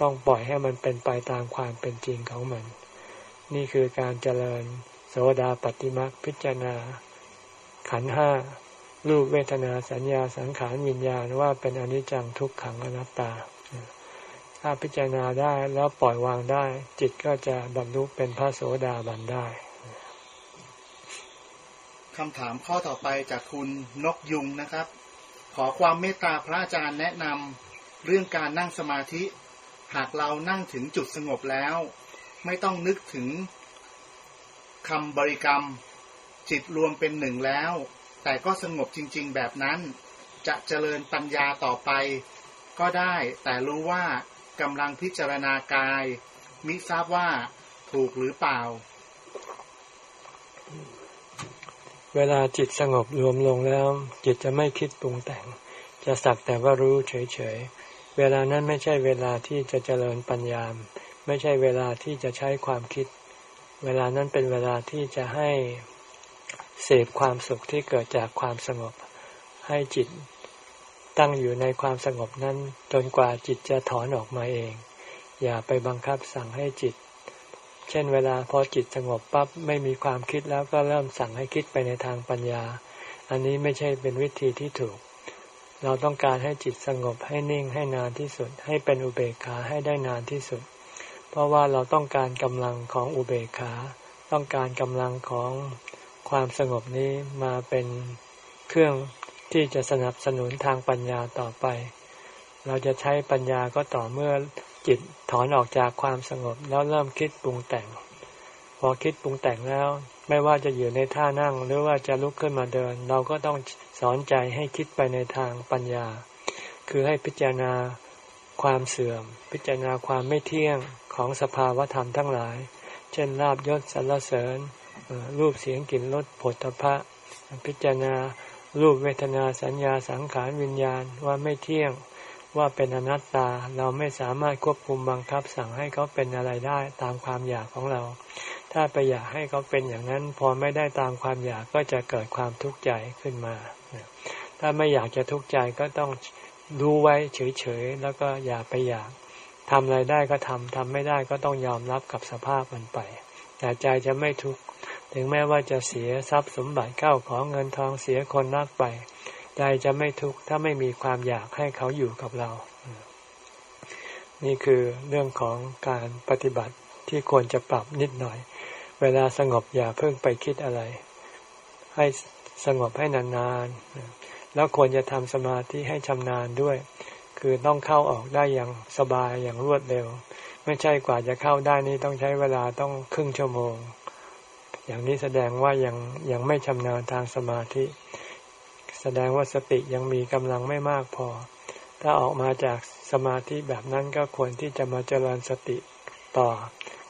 ต้องปล่อยให้มันเป็นไปตามความเป็นจริงของมัน นี่คือการเจริญ โสดาปฏิมักพิจารณา ขันห้ารูปเวทนาสัญญาสังขารวิญญาณว่าเป็นอนิจจังทุกขังอนัตตา ถ้าพิจารณาได้แล้วปล่อยวางได้ จิตก็จะบรรลุเป็นพระโสดาบันได้คำถามข้อต่อไปจากคุณนกยุงนะครับ ขอความเมตตาพระอาจารย์แนะนำเรื่องการนั่งสมาธิ หากเรานั่งถึงจุดสงบแล้ว ไม่ต้องนึกถึงคำบริกรรม จิตรวมเป็นหนึ่งแล้ว แต่ก็สงบจริง ๆ แบบนั้น จะเจริญปัญญาต่อไป ก็ได้แต่รู้ว่ากำลังพิจารณากาย มิทราบว่าถูกหรือเปล่า เวลาจิตสงบรวมลงแล้ว จิตจะไม่คิดปรุงแต่ง จะสักแต่ว่ารู้เฉยๆ เวลานั้นไม่ใช่เวลาที่จะเจริญปัญญา ไม่ใช่เวลาที่จะใช้ความคิด เวลานั้นเป็นเวลาที่จะให้เสพความสุขที่เกิดจากความสงบ ให้จิตตั้งอยู่ในความสงบนั้น จนกว่าจิตจะถอนออกมาเอง อย่าไปบังคับสั่งให้จิต เช่นเวลาพอจิตสงบปั๊บไม่มีความคิดแล้วก็เริ่มสั่งให้คิดไปในทางปัญญา อันนี้ไม่ใช่เป็นวิธีที่ถูก เราต้องการให้จิตสงบให้นิ่งให้นานที่สุด ให้เป็นอุเบกขาให้ได้นานที่สุด เพราะว่าเราต้องการกำลังของอุเบกขา ต้องการกำลังของความสงบนี้มาเป็นเครื่องที่จะสนับสนุนทางปัญญาต่อไป เราจะใช้ปัญญาก็ต่อเมื่อจิตถอนออกจากความสงบแล้วเริ่มคิดปรุงแต่ง พอคิดปรุงแต่งแล้ว ไม่ว่าจะอยู่ในท่านั่งหรือว่าจะลุกขึ้นมาเดิน เราก็ต้อง สอนใจให้คิดไปในทางปัญญา คือให้พิจารณาความเสื่อม พิจารณาความไม่เที่ยงของสภาวธรรมทั้งหลาย เช่นลาบยศสรรเสริญรูปเสียงกลิ่นรสผลพระพิจารณารูปเวทนาสัญญาสังขารวิญญาณว่าไม่เที่ยงว่าเป็นอนัตตาเราไม่สามารถควบคุมบังคับสั่งให้เขาเป็นอะไรได้ตามความอยากของเรา ถ้าไปอยากให้เขาเป็นอย่างนั้น พอไม่ได้ตามความอยากก็จะเกิดความทุกข์ใจขึ้นมา ถ้าไม่อยากจะทุกข์ใจก็ต้องรู้ไว้เฉยๆ แล้วก็อย่าไปอยากทำอะไรได้ก็ทำทำไม่ได้ก็ต้องยอมรับกับสภาพมันไป แต่ใจจะไม่ทุกข์ถึงแม้ว่าจะเสียทรัพย์สมบัติเข้าของเงินทองเสียคนรักไป ใจจะไม่ทุกข์ถ้าไม่มีความอยากให้เขาอยู่กับเรา นี่คือเรื่องของการปฏิบัติที่ควรจะปรับนิดหน่อย เวลาสงบอย่าเพิ่งไปคิดอะไร ให้สงบให้นานๆ แล้วควรจะทำสมาธิให้ชำนาญด้วย คือต้องเข้าออกได้อย่างสบายอย่างรวดเร็ว ไม่ใช่กว่าจะเข้าได้นี่ต้องใช้เวลาต้องครึ่งชั่วโมง อย่างนี้แสดงว่ายังยังไม่ชำนาญทางสมาธิ แสดงว่าสติยังมีกำลังไม่มากพอ ถ้าออกมาจากสมาธิแบบนั้นก็ควรที่จะมาเจริญสติต่อ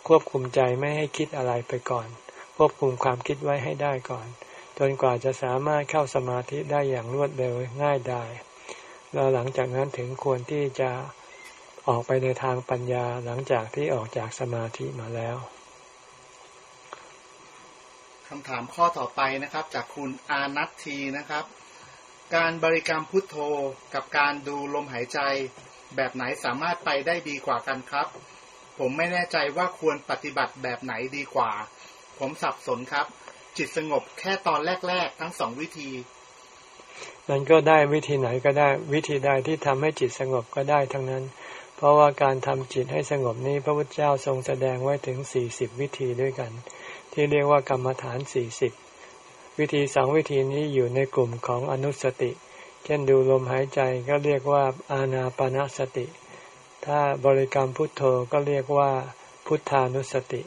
ควบคุมใจไม่ให้คิดอะไรไปก่อน ควบคุมความคิดไว้ให้ได้ก่อน จนกว่าจะสามารถเข้าสมาธิได้อย่างรวดเร็วง่ายได้แล้วหลังจากนั้นถึงควรที่จะออกไปในทางปัญญาหลังจากที่ออกจากสมาธิมาแล้วคำถามข้อต่อไปนะครับ จากคุณอานัททีนะครับ การบริกรรมพุทโธกับการดูลมหายใจ แบบไหนสามารถไปได้ดีกว่ากันครับ ผมไม่แน่ใจว่าควรปฏิบัติแบบไหนดีกว่า ผมสับสนครับ จิตสงบแค่ตอนแรก ๆ ทั้งสองวิธี มันก็ได้วิธีไหนก็ได้วิธีใดที่ทำให้จิตสงบก็ได้ทั้งนั้น เพราะว่าการทำจิตให้สงบนี้พระพุทธเจ้าทรงแสดงไว้ถึงสี่สิบวิธีด้วยกัน ที่เรียกว่ากรรมฐานสี่สิบวิธีสองวิธีนี้อยู่ในกลุ่มของอนุสติ เช่นดูลมหายใจก็เรียกว่าอาณาปณะสติ ถ้าบริกรรมพุทโธก็เรียกว่าพุทธานุสติ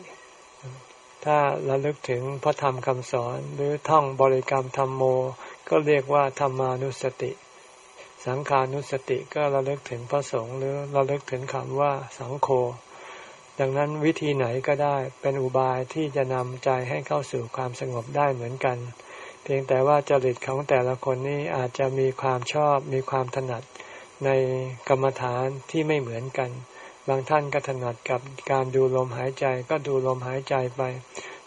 ถ้าระลึกถึงพระธรรมคำสอนหรือท่องบริกรรมธรรมโม ก็เรียกว่าธรรมานุสติ สังขานุสติก็ระลึกถึงพระสงฆ์หรือระลึกถึงคำว่าสังโฆดังนั้นวิธีไหนก็ได้เป็นอุบายที่จะนำใจให้เข้าสู่ความสงบได้เหมือนกัน เพียงแต่ว่าจริตของแต่ละคนนี้อาจจะมีความชอบมีความถนัดในกรรมฐานที่ไม่เหมือนกัน บางท่านก็ถนัดกับการดูลมหายใจก็ดูลมหายใจไป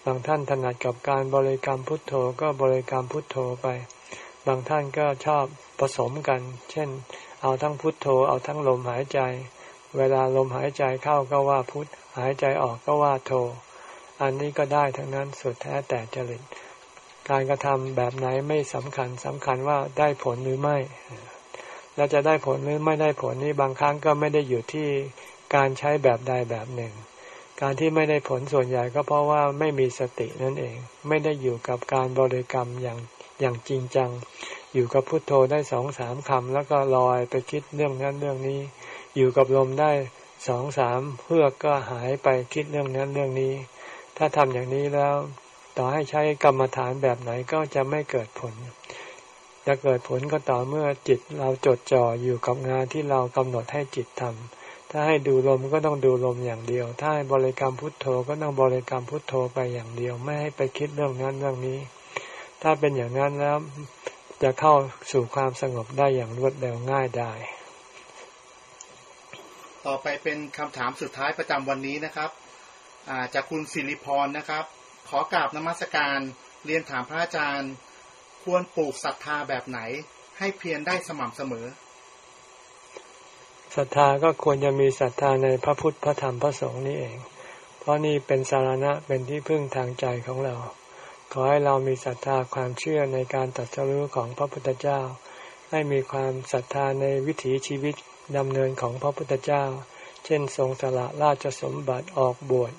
บางท่านถนัดกับการบริกรรมพุทโธก็บริกรรมพุทโธไป บางท่านก็ชอบผสมกัน เช่น เอาทั้งพุทโธเอาทั้งลมหายใจ เวลาลมหายใจเข้าก็ว่าพุทหายใจออกก็ว่าโทอันนี้ก็ได้ทั้งนั้นสุดแท้แต่จริต การกระทำแบบไหนไม่สำคัญสำคัญว่าได้ผลหรือไม่ แลาจะได้ผลหรือไม่ได้ผลนี้บางครั้งก็ไม่ได้อยู่ที่ การใช้แบบใดแบบหนึ่ง การที่ไม่ได้ผลส่วนใหญ่ก็เพราะว่าไม่มีสตินั่นเอง ไม่ได้อยู่กับการบริกรรมอย่างอย่างจริงจัง อยู่กับพุทโธได้สองสามคำแล้วก็ลอยไปคิดเรื่องนั้นเรื่องนี้ อยู่กับลมได้สองสามเพื่อก็หายไปคิดเรื่องนั้นเรื่องนี้ ถ้าทำอย่างนี้แล้ว ต่อให้ใช้กรรมฐานแบบไหนก็จะไม่เกิดผล จะเกิดผลก็ต่อเมื่อจิตเราจดจ่ออยู่กับงานที่เรากำหนดให้จิตทำ ถ้าให้ดูลมก็ต้องดูลมอย่างเดียว ถ้าให้บริกรรมพุทโธก็ต้องบริกรรมพุทโธไปอย่างเดียว ไม่ให้ไปคิดเรื่องนั้นเรื่องนี้ ถ้าเป็นอย่างนั้นแล้วจะเข้าสู่ความสงบได้อย่างรวดเร็วง่ายได้ ต่อไปเป็นคำถามสุดท้ายประจำวันนี้นะครับจากคุณสิริพรนะครับ ขอกราบนมัสการเรียนถามพระอาจารย์ ควรปลูกศรัทธาแบบไหน ให้เพียรได้สม่ำเสมอ ศรัทธาก็ควรจะมีศรัทธาในพระพุทธพระธรรมพระสงฆ์นี่เอง เพราะนี่เป็นสารณะเป็นที่พึ่งทางใจของเรา ขอให้เรามีศรัทธาความเชื่อในการตัดสู้ของพระพุทธเจ้า ให้มีความศรัทธาในวิถีชีวิตดำเนินของพระพุทธเจ้า เช่นทรงสละราชสมบัติออกบวช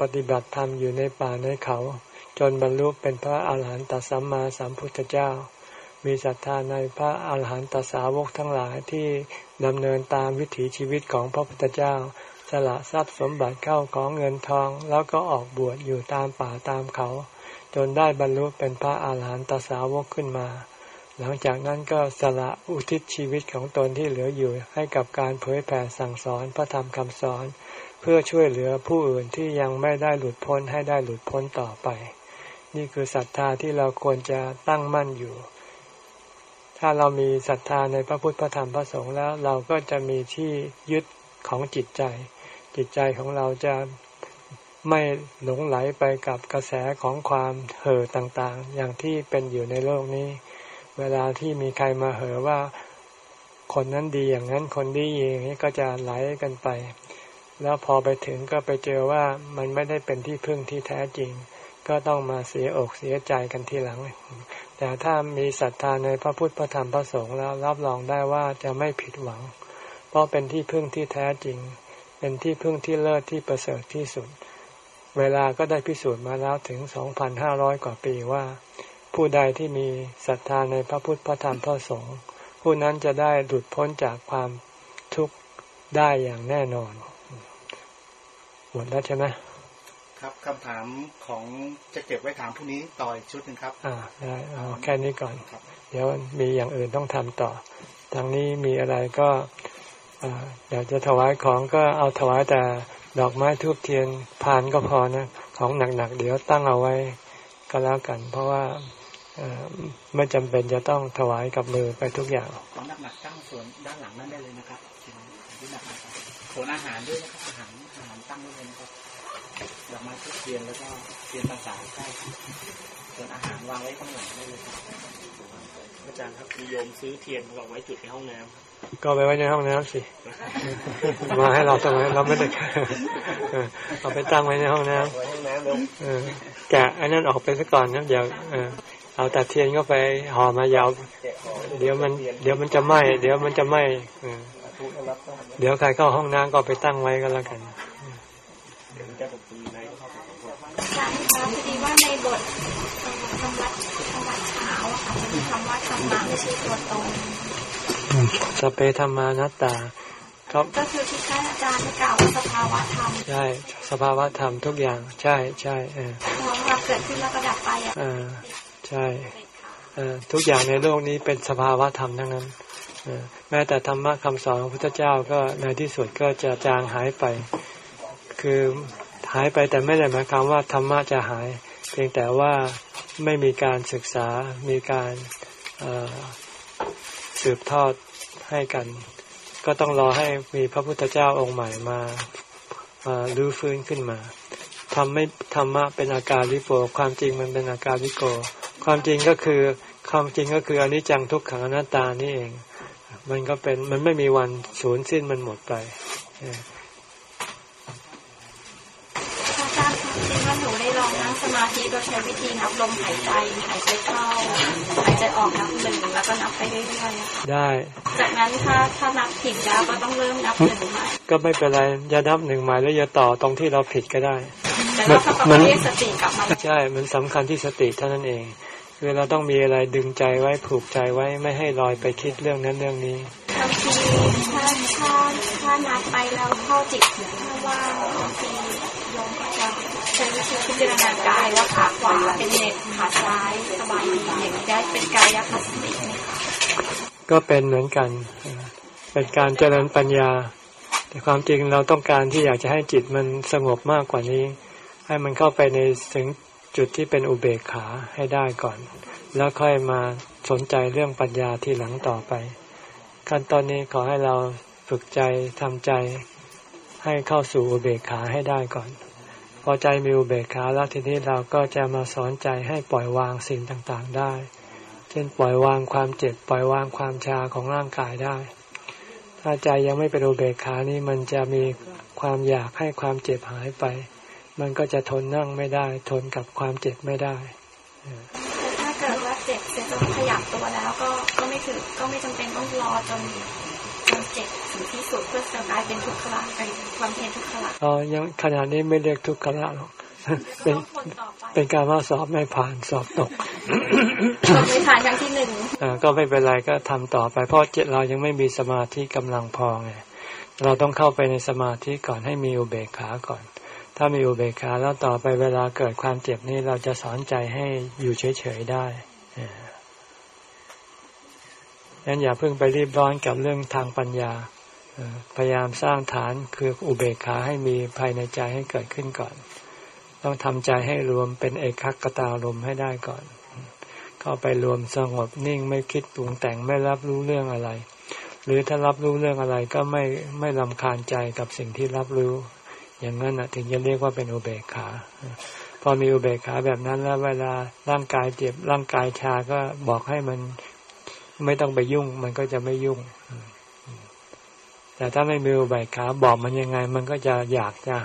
ปฏิบัติธรรมอยู่ในป่าในเขา จนบรรลุเป็นพระอาหารหันตสัมมาสัมพุทธเจ้า มีศรัทธาในพระอาหารหันตสาวกทั้งหลายที่ดำเนินตามวิถีชีวิตของพระพุทธเจ้า สละทรัพย์สมบัติเข้าของเงินทอง แล้วก็ออกบวชอยู่ตามป่าตามเขา จนได้บรรลุเป็นพระอาหารหันตสาวกขึ้นมา หลังจากนั้นก็สละอุทิศชีวิตของตนที่เหลืออยู่ให้กับการเผยแผ่สั่งสอนพระธรรมคำสอน เพื่อช่วยเหลือผู้อื่นที่ยังไม่ได้หลุดพ้นให้ได้หลุดพ้นต่อไป นี่คือศรัทธาที่เราควรจะตั้งมั่นอยู่ ถ้าเรามีศรัทธาในพระพุทธพระธรรมพระสงฆ์แล้ว เราก็จะมีที่ยึดของจิตใจ จิตใจของเราจะไม่หลงไหลไปกับกระแสของความเห่อต่างๆ อย่างที่เป็นอยู่ในโลกนี้ เวลาที่มีใครมาเห่อว่าคนนั้นดีอย่างนั้นคนดีอย่างนี้ก็จะไหลกันไป แล้วพอไปถึงก็ไปเจอว่ามันไม่ได้เป็นที่พึ่งที่แท้จริง ก็ต้องมาเสียอกเสียใจกันทีหลัง แต่ถ้ามีศรัทธาในพระพุทธพระธรรมพระสงฆ์แล้วรับรองได้ว่าจะไม่ผิดหวัง เพราะเป็นที่พึ่งที่แท้จริง เป็นที่พึ่งที่เลิศที่ประเสริฐที่สุด เวลาก็ได้พิสูจน์มาแล้วถึง 2,500 กว่าปีว่า ผู้ใดที่มีศรัทธาในพระพุทธพระธรรมพระสงฆ์ผู้นั้นจะได้หลุดพ้นจากความทุกข์ได้อย่างแน่นอนหมดแล้วใช่ไหม ครับคำถามของจะเก็บไว้ถามพรุ่งนี้ต่ออีกชุดหนึ่งครับ อ่าได้เอาแค่นี้ก่อนเดี๋ยวมีอย่างอื่นต้องทำต่อ ทางนี้มีอะไรก็อยากจะถวายของก็เอาถวายแต่ดอกไม้ทูบเทียนพานก็พอนะ ของหนักๆเดี๋ยวตั้งเอาไว้ก็แล้วกัน เพราะว่าไม่จำเป็นจะต้องถวายกับมือไปทุกอย่างของหนักๆตั้งส่วนด้านหลังนั่นได้เลยนะครับที่หนักๆส่วนอาหารด้วยนะครับอาหารอาหารตั้งได้เลยนะครับ ดอกไม้ทุกเทียนแล้วก็เทียนภาษาใช่ส่วนอาหารวางไว้ข้างหลังได้เลยครับอาจารย์ครับมีโยมซื้อเทียนวางไว้จุดในห้องน้ำก็ไปไว้ในห้องน้ำสิ มาให้เราทำไมเราไม่ได้เอาไปตั้งไว้ในห้องน้ำแกะอันนั้นออกไปซะก่อนนะเดี๋ยวเอาแต่เทียนก็ไปห่อมายาว เดี๋ยวมัน เดี๋ยวมันจะไหม้เดี๋ยวมันจะไหม้เดี๋ยวใครเข้าห้องน้ำก็ไปตั้งไว้ก็แล้วกันอาจารย์คะพอดีว่าในบทธรรมวัดธรรมวัดเช้าค่ะมีคำว่าธ รรมะไม่ใช่ตัวตนสเปธรรมานัตตาครับก็คือที่ท่านอาจารย์กล่าวสภาวะธรรมใช่สภาวะธรรมทุกอย่าง ใช่ใช่เออเราเกิดขึ้นแล้วก็ดับไปอ่าใช่เออทุกอย่างในโลกนี้เป็นสภาวะธรรมทั้งนั้นแม้แต่ธรรมะคำสอนของพระพุทธเจ้าก็ในที่สุดก็จะจางหายไป คือหายไปแต่ไม่ได้หมายความว่าธรรมะจะหาย เพียงแต่ว่าไม่มีการศึกษามีการ สืบทอดให้กัน ก็ต้องรอให้มีพระพุทธเจ้าองค์ใหม่มามาลื้อฟื้นขึ้นมาทำไม่ธรรมะเป็นอาการลิโกความจริงมันเป็นอาการลิโก ความจริงก็คือความจริงก็คืออนิจจังทุกขังอนัตตานี่เอง มันก็เป็นมันไม่มีวันสูญสิ้นมันหมดไปสมา ธิโดยใช้วิธีนับลมหายใจหายใจเข้าหายใจออกนับหนึ่งแล้วก็นับไปเรื่อยๆได้ จากนั้นถ้าถ้านับผิดแล้วก็ต้องเริ่มนับหนึ่งใหม่ก็ไม่เป็นไรจะนับหนึ่งใหม่แล้วจะต่อตรงที่เราผิดก็ได้แต่เราต้องเรียกสติกลับมาใช่มันสำคัญที่สติเท่านั้นเองคือเราต้องมีอะไรดึงใจไว้ผูกใจไว้ไม่ให้ลอยไปคิดเรื่องนั้นเรื่องนี้บางทีถ้าถ้าถ้านับไปแล้วเข้าจิตถ้าว่าบางทีลงจะ ใช้วิธีพิจารณากายว่าขาขวาเป็นเน็ตขาซ้ายสบายดีอย่างนี้ได้เป็นกายคัสติไหมคะก็เป็นเหมือนกัน เป็นการเจริญปัญญา แต่ความจริงเราต้องการที่อยากจะให้จิตมันสงบมากกว่านี้ ให้มันเข้าไปในถึงจุดที่เป็นอุเบกขาให้ได้ก่อน แล้วค่อยมาสนใจเรื่องปัญญาที่หลังต่อไป ขั้นตอนนี้ขอให้เราฝึกใจทำใจให้เข้าสู่อุเบกขาให้ได้ก่อน พอใจมีอุเบกขาแล้วทีนี้เราก็จะมาสอนใจให้ปล่อยวางสิ่งต่างๆได้ เช่นปล่อยวางความเจ็บปล่อยวางความชาของร่างกายได้ ถ้าใจยังไม่เป็นอุเบกขานี้มันจะมีความอยากให้ความเจ็บหายไป มันก็จะทนนั่งไม่ได้ ทนกับความเจ็บไม่ได้ถ้าเกิดว่าเจ็บเสร็จแล้วขยับตัวแล้วก็ก็ไม่ถึงก็ไม่จำเป็นต้องรอจน ที่สุดเพื่อจะกลายเป็นทุกขละเป็นความเพียรทุกขละอ๋อยังขนาดนี้ไม่เรียกทุกขละหรอกเป็นเป็นการว่าสอบไม่ผ่านสอบตกสอบไม่ผ่านครั้งที่หนึ่งอ่าก็ไม่เป็นไรก็ทำต่อไปเพราะเจเรายังไม่มีสมาธิกำลังพอไงเราต้องเข้าไปในสมาธิก่อนให้มีอุเบกขาก่อน ถ้ามีอุเบกขาแล้วต่อไปเวลาเกิดความเจ็บนี้เราจะสอนใจให้อยู่เฉยๆได้งั้นอย่าเพิ่งไปรีบร้อนกับเรื่องทางปัญญา พยายามสร้างฐานคืออุเบกขาให้มีภายในใจให้เกิดขึ้นก่อน ต้องทำใจให้รวมเป็นเอกคักตาลมให้ได้ก่อน เข้าไปรวมสงบนิ่งไม่คิดปรุงแต่งไม่รับรู้เรื่องอะไร หรือถ้ารับรู้เรื่องอะไรก็ไม่ไม่ลำคาญใจกับสิ่งที่รับรู้ อย่างนั้นถึงจะเรียกว่าเป็นอุเบกขาพอมีอุเบกขาแบบนั้นแล้วเวลาร่างกายเจ็บร่างกายชาก็บอกให้มันไม่ต้องไปยุ่ง มันก็จะไม่ยุ่ง แต่ถ้าไม่มีอุเบกขาบอกมันยังไง มันก็จะอยากจะ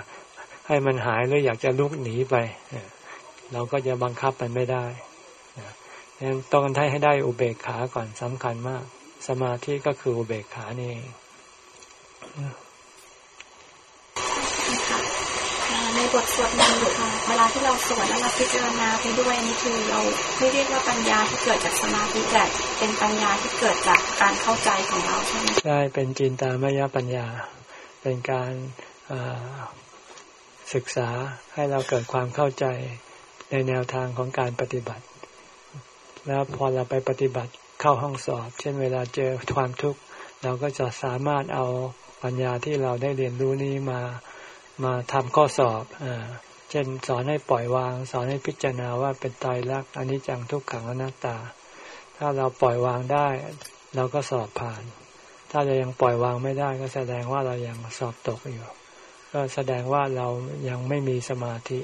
ให้มันหายหรืออยากจะลุกหนีไป เราก็จะบังคับมันไม่ได้ดังนั้นต้องให้ให้ได้อุเบกขาก่อนสำคัญมาก สมาธิก็คืออุเบกขานี่ใน บทสวดมนต์ค่ะเวลาที่เราสวดแล้วเราพิจารณาไปด้วยนี่คือเราไม่เรียกว่าปัญญาที่เกิดจากสมาธิแต่เป็นปัญญาที่เกิดจากการเข้าใจของเราใช่ไหมใช่เป็นจินตามยปัญญา เป็นการศึกษาให้เราเกิดความเข้าใจในแนวทางของการปฏิบัติ แล้วพอเราไปปฏิบัติเข้าห้องสอบ เช่นเวลาเจอความทุกข์เราก็จะสามารถเอาปัญญาที่เราได้เรียนรู้นี้มา มาทำข้อสอบอเช่นสอนให้ปล่อยวาง สอนให้พิจารณาว่าเป็นตายรักอันนี้จังทุกขังอนัตตา ถ้าเราปล่อยวางได้ เราก็สอบผ่าน ถ้าเรายังปล่อยวางไม่ได้ ก็แสดงว่าเรายังสอบตกอยู่ ก็แสดงว่าเรายังไม่มีสมาธิ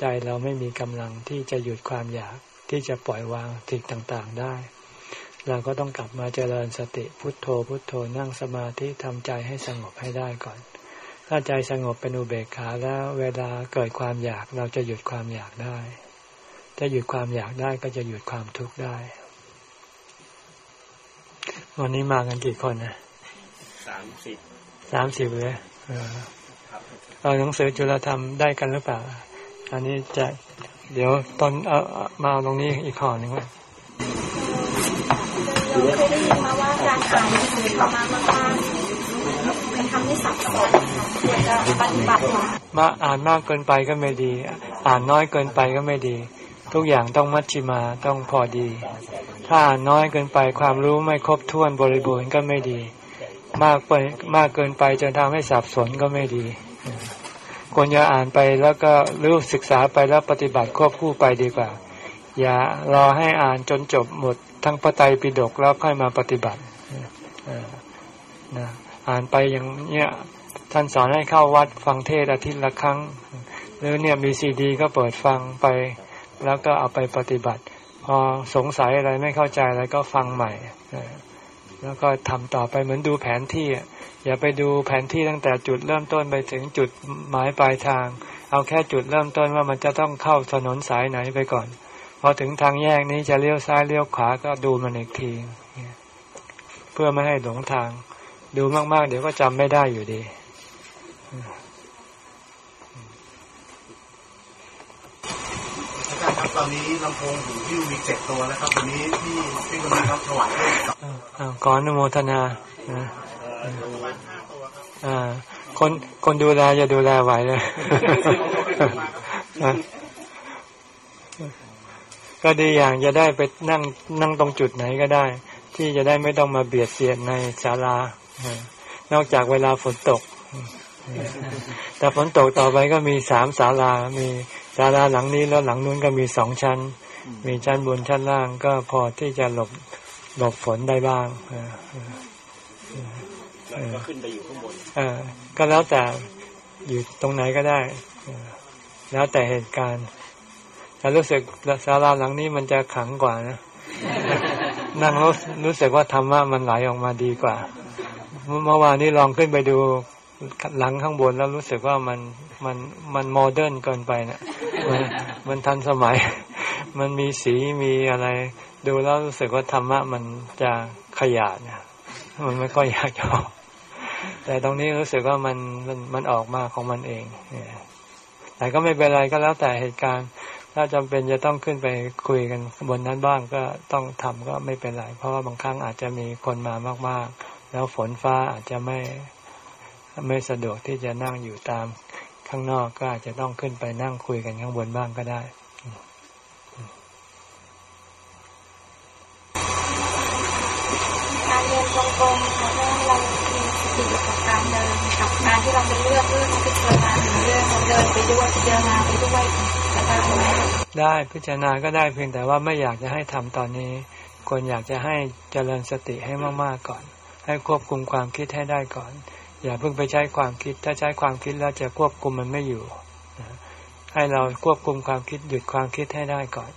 ใจเราไม่มีกำลังที่จะหยุดความอยากที่จะปล่อยวางสิ่งต่างๆได้ เราก็ต้องกลับมาเจริญสติพุทโธพุทโธนั่งสมาธิทำใจให้สงบให้ได้ก่อน ถ้าใจสงบเป็นอุเบกขาแล้วเวลาเกิดความอยากเราจะหยุดความอยากได้ถ้าหยุดความอยากได้ก็จะหยุดความทุกข์ได้ วันนี้มากันกี่คนนะสามสิบสามสิบเลยเอาหนังสือจุลธรรมได้กันหรือเปล่า อันนี้จะเดี๋ยวตอนเอามาตรงนี้อีกข้อหนึ่งว่าเราเคยได้ยินมาว่าการอ่านหนังสือประมาณ มากๆเป็นคำที่สับสนมาอ่านมากเกินไปก็ไม่ดี อ่านน้อยเกินไปก็ไม่ดี ทุกอย่างต้องมัชชิมาต้องพอดี ถ้าอ่านน้อยเกินไปความรู้ไม่ครบถ้วนบริบูรณ์ก็ไม่ดี มากไปมากเกินไปจนทำให้สับสนก็ไม่ดีควรจะอ่านไปแล้วก็รู้ศึกษาไปแล้วปฏิบัติควบคู่ไปดีกว่า อย่ารอให้อ่านจนจบหมดทั้งพระไตรปิฎกแล้วค่อยมาปฏิบัตินะ อ่านไปอย่างเนี้ยท่านสอนให้เข้าวัดฟังเทศอาทิตย์ละครั้ง หรือเนี่ยมีซีดีก็เปิดฟังไป แล้วก็เอาไปปฏิบัติ พอสงสัยอะไรไม่เข้าใจอะไรก็ฟังใหม่แล้วก็ทำต่อไปเหมือนดูแผนที่อย่าไปดูแผนที่ตั้งแต่จุดเริ่มต้นไปถึงจุดหมายปลายทาง เอาแค่จุดเริ่มต้นว่ามันจะต้องเข้าถนนสายไหนไปก่อนพอถึงทางแยกนี้จะเลี้ยวซ้ายเลี้ยวขวาก็ดูมันอีกที เพื่อไม่ให้หลงทาง ดูมาก ๆ เดี๋ยวก็จำไม่ได้อยู่ดีอาจารย์ครับตอนนี้ลำโพงหูที่มีเจ็ดตัวนะครับวันนี้ที่ที่คุณครับถวายให้กับอ่าก่อนนโมทนานะอ่าคนคนดูแลจะดูแลไหวเลยก็ดีอย่างจะได้ไปนั่งนั่งตรงจุดไหนก็ได้ ที่จะได้ไม่ต้องมาเบียดเสียดในศาลา นอกจากเวลาฝนตก แต่ฝนตกต่อไปก็มีสามศาลา มีศาลาหลังนี้แล้วหลังนู้นก็มีสองชั้น มีชั้นบนชั้นล่างก็พอที่จะหลบหลบฝนได้บ้างก็ขึ้นไปอยู่ข้างบนก็แล้วแต่อยู่ตรงไหนก็ได้ แล้วแต่เหตุการณ์แต่รู้สึกศาลาหลังนี้มันจะขังกว่านะ นั่งรู้รู้สึกว่าธรรมะมันไหลออกมาดีกว่า เมื่อวานนี้ลองขึ้นไปดูหลังข้างบนแล้วรู้สึกว่ามันมันมันโมเดิร์นเกินไปเนะ่ยมันมันทันสมัย มันมีสีมีอะไร ดูแล้วรู้สึกว่าธรรมะมันจะขยาดเนี่ยมันไม่ค่อยอยากจะออกแต่ตรงนี้รู้สึกว่ามันมันมันออกมาของมันเองแต่ก็ไม่เป็นไรก็แล้วแต่เหตุการณ์ ถ้าจำเป็นจะต้องขึ้นไปคุยกันบนนั้นบ้างก็ต้องทำก็ไม่เป็นไร เพราะว่าบางครั้งอาจจะมีคนมามากๆ แล้วฝนฟ้าอาจจะไม่ไม่สะดวกที่จะนั่งอยู่ตามข้างนอกก็อาจจะต้องขึ้นไปนั่งคุยกันข้างบนบ้างก็ได้การเดินจงกรมค่ะเรามีสติกับการเดินกับงานที่เราจะเลือกเรื่องพิจารณาเรื่องเราเดินไปด้วยพิจารณาไปด้วยจะได้พิจารณาก็ได้เพียงแต่ว่าไม่อยากจะให้ทำตอนนี้ควรอยากจะให้เจริญสติให้มากๆก่อน ให้ควบคุมความคิดให้ได้ก่อน อย่าเพิ่งไปใช้ความคิด ถ้าใช้ความคิดแล้วจะควบคุมมันไม่อยู่ ให้เราควบคุมความคิดหยุดความคิดให้ได้ก่อน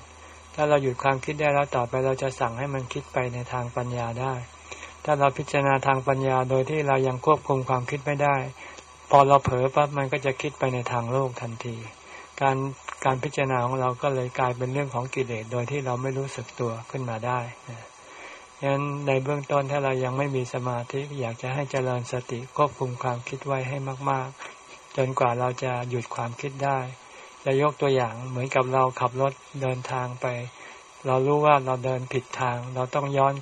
ถ้าเราหยุดความคิดได้แล้วต่อไปเราจะสั่งให้มันคิดไปในทางปัญญาได้ ถ้าเราพิจารณาทางปัญญาโดยที่เรายังควบคุมความคิดไม่ได้ พอเราเผลอปั๊บมันก็จะคิดไปในทางโลกทันที การการพิจารณาของเราก็เลยกลายเป็นเรื่องของกิเลสโดยที่เราไม่รู้สึกตัวขึ้นมาได้ ดังนั้นในเบื้องต้นถ้าเรายังไม่มีสมาธิอยากจะให้เจริญสติควบคุมความคิดไว้ให้มาก ๆ จนกว่าเราจะหยุดความคิดได้ จะยกตัวอย่างเหมือนกับเราขับรถเดินทางไป เรารู้ว่าเราเดินผิดทาง เราต้องย้อน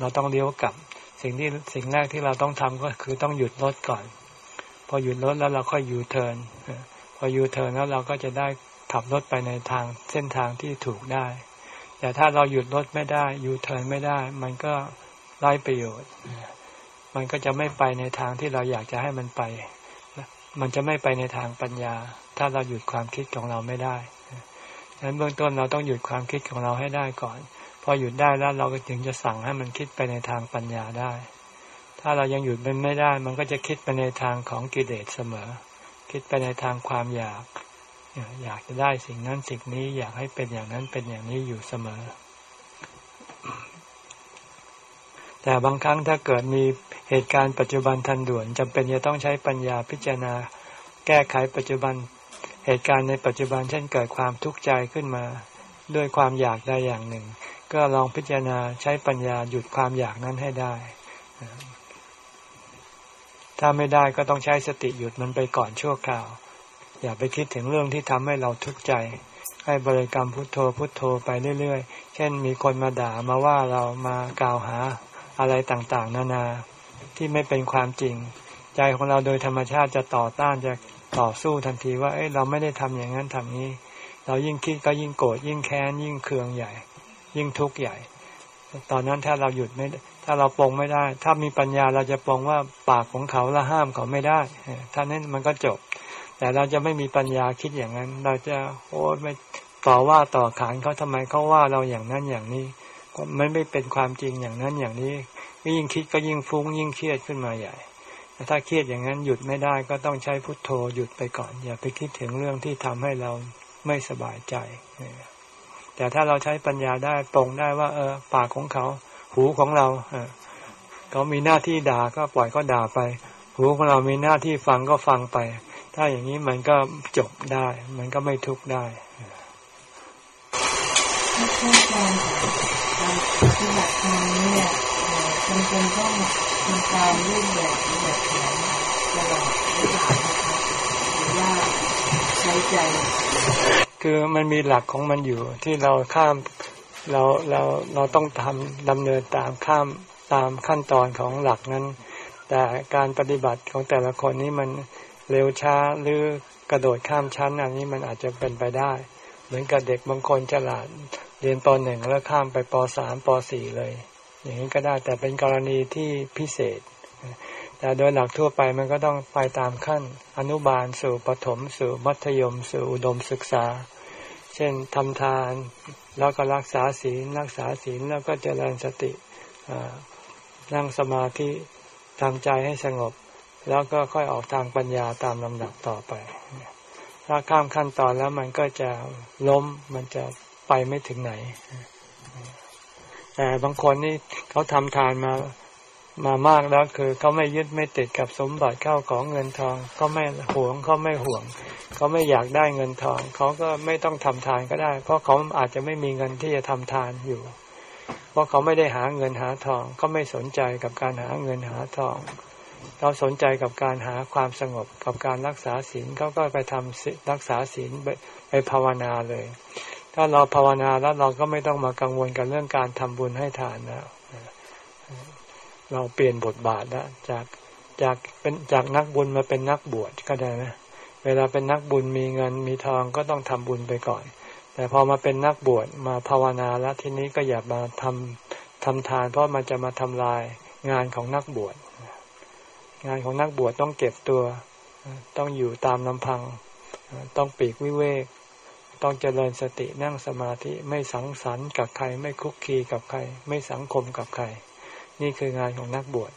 เราต้องเลี้ยวกลับ สิ่งที่สิ่งแรกที่เราต้องทำก็คือต้องหยุดรถก่อน พอหยุดรถแล้วเราค่อยยูเทิร์นพอยูเทิร์นแล้วเราก็จะได้ขับรถไปในทางเส้นทางที่ถูกได้ แต่ถ้าเราหยุดรถไม่ได้ยูเทิร์นไม่ได้ มันก็ไร้ประโยชน์ มันก็จะไม่ไปในทางที่เราอยากจะให้มันไป มันจะไม่ไปในทางปัญญา ถ้าเราหยุดความคิดของเราไม่ได้ดังนั้นเบื้องต้นเราต้องหยุดความคิดของเราให้ได้ก่อน พอหยุดได้แล้วเราก็ถึงจะสั่งให้มันคิดไปในทางปัญญาได้ ถ้าเรายังหยุดมันไม่ได้ มันก็จะคิดไปในทางของกิเลสเสมอ คิดไปในทางความอยาก อยากจะได้สิ่งนั้นสิ่งนี้อยากให้เป็นอย่างนั้นเป็นอย่างนี้อยู่เสมอ แต่บางครั้งถ้าเกิดมีเหตุการณ์ปัจจุบันทันด่วนจำเป็นจะต้องใช้ปัญญาพิจารณา แก้ไขปัจจุบันเหตุการณ์ในปัจจุบันเช่นเกิดความทุกข์ใจขึ้นมา ด้วยความอยากได้อย่างหนึ่ง ก็ลองพิจารณาใช้ปัญญาหยุดความอยากนั้นให้ได้ ถ้าไม่ได้ก็ต้องใช้สติหยุดมันไปก่อนชั่วคราว อย่าไปคิดถึงเรื่องที่ทำให้เราทุกข์ใจ ให้บริกรรมพุทโธพุทโธไปเรื่อยๆ เช่นมีคนมาด่ามาว่าเรามากล่าวหาอะไรต่างๆ นานาที่ไม่เป็นความจริง ใจของเราโดยธรรมชาติจะต่อต้านจะต่อสู้ทันทีว่าเอ้ยเราไม่ได้ทำอย่างนั้นทำนี้ เรายิ่งคิดก็ยิ่งโกรธยิ่งแค้นยิ่งเคืองใหญ่ ยิ่งทุกข์ใหญ่ ตอนนั้นถ้าเราหยุดไม่ถ้าเราปรงไม่ได้ ถ้ามีปัญญาเราจะปรงว่าปากของเขาละห้ามเขาไม่ได้ท่านั้นมันก็จบ แต่เราจะไม่มีปัญญาคิดอย่างนั้น เราจะโอ้ไม่ต่อว่าต่อขานเขาทำไมเขาว่าเราอย่างนั้นอย่างนี้มันไม่เป็นความจริงอย่างนั้นอย่างนี้ยิ่งคิดก็ยิ่งฟุ้งยิ่งเครียดขึ้นมาใหญ่แต่ถ้าเครียดอย่างนั้นหยุดไม่ได้ก็ต้องใช้พุทโธหยุดไปก่อน อย่าไปคิดถึงเรื่องที่ทำให้เราไม่สบายใจ แต่ถ้าเราใช้ปัญญาได้ตรงได้ว่า เออ ปากของเขา หูของเราเขามีหน้าที่ด่าก็ปล่อยก็ด่าไป หูของเรามีหน้าที่ฟังก็ฟังไป ถ้าอย่างนี้มันก็จบได้ มันก็ไม่ทุกข์ได้ไม่ใช่การการปฏิบัติธรรมเนี่ยจำเป็นต้องทำตามรูปแบบแบบแผนตลอดหรือเปล่าครับหรือว่าใช้ใจ คือมันมีหลักของมันอยู่ที่เราข้ามเราเราเราต้องทำดำเนินตามข้ามตามขั้นตอนของหลักนั้น แต่การปฏิบัติของแต่ละคนนี้มัน เร็วช้าหรือกระโดดข้ามชั้นอันนี้มันอาจจะเป็นไปได้ เหมือนกับเด็กบางคนฉลาดเรียนปหนึ่งแล้วข้ามไปปสามปสี่เลย อย่างนี้ก็ได้แต่เป็นกรณีที่พิเศษ แต่โดยหลักทั่วไปมันก็ต้องไปตามขั้น อนุบาลสู่ปถมสู่มัธยม สู่อุดมศึกษา เช่นทำทานแล้วก็รักษาศีลรักษาศีลแล้วก็เจริญสตินั่งสมาธิทำใจให้สงบ แล้วก็ค่อยออกทางปัญญาตามลำดับต่อไป ถ้าข้ามขั้นตอนแล้วมันก็จะล้มมันจะไปไม่ถึงไหน แต่บางคนนี่เขาทำทานมามามากแล้วคือเขาไม่ยึดไม่ติดกับสมบัติเข้าของเงินทองเขาไม่หวงเขาไม่ห่วงเขาไม่อยากได้เงินทองเขาก็ไม่ต้องทำทานก็ได้ เพราะเขาอาจจะไม่มีเงินที่จะทำทานอยู่ เพราะเขาไม่ได้หาเงินหาทองเขาไม่สนใจกับการหาเงินหาทอง เขาสนใจกับการหาความสงบกับการรักษาศีลเขาก็ไปทำรักษาศีลไปภาวนาเลย ถ้าเราภาวนาแล้วเราก็ไม่ต้องมากังวลกับเรื่องการทำบุญให้ทานแล้วเราเปลี่ยนบทบาทแล้วจากจากเป็นจากนักบุญมาเป็นนักบวชก็ได้นะเวลาเป็นนักบุญมีเงินมีทองก็ต้องทำบุญไปก่อน แต่พอมาเป็นนักบวชมาภาวนาแล้วทีนี้ก็อย่ามาทำทำทาน เพราะมันจะมาทำลายงานของนักบวช งานของนักบวชต้องเก็บตัว ต้องอยู่ตามลำพัง ต้องปีกวิเวก ต้องเจริญสตินั่งสมาธิไม่สังสรรค์กับใคร ไม่คุกคีกับใคร ไม่สังคมกับใคร นี่คืองานของนักบวช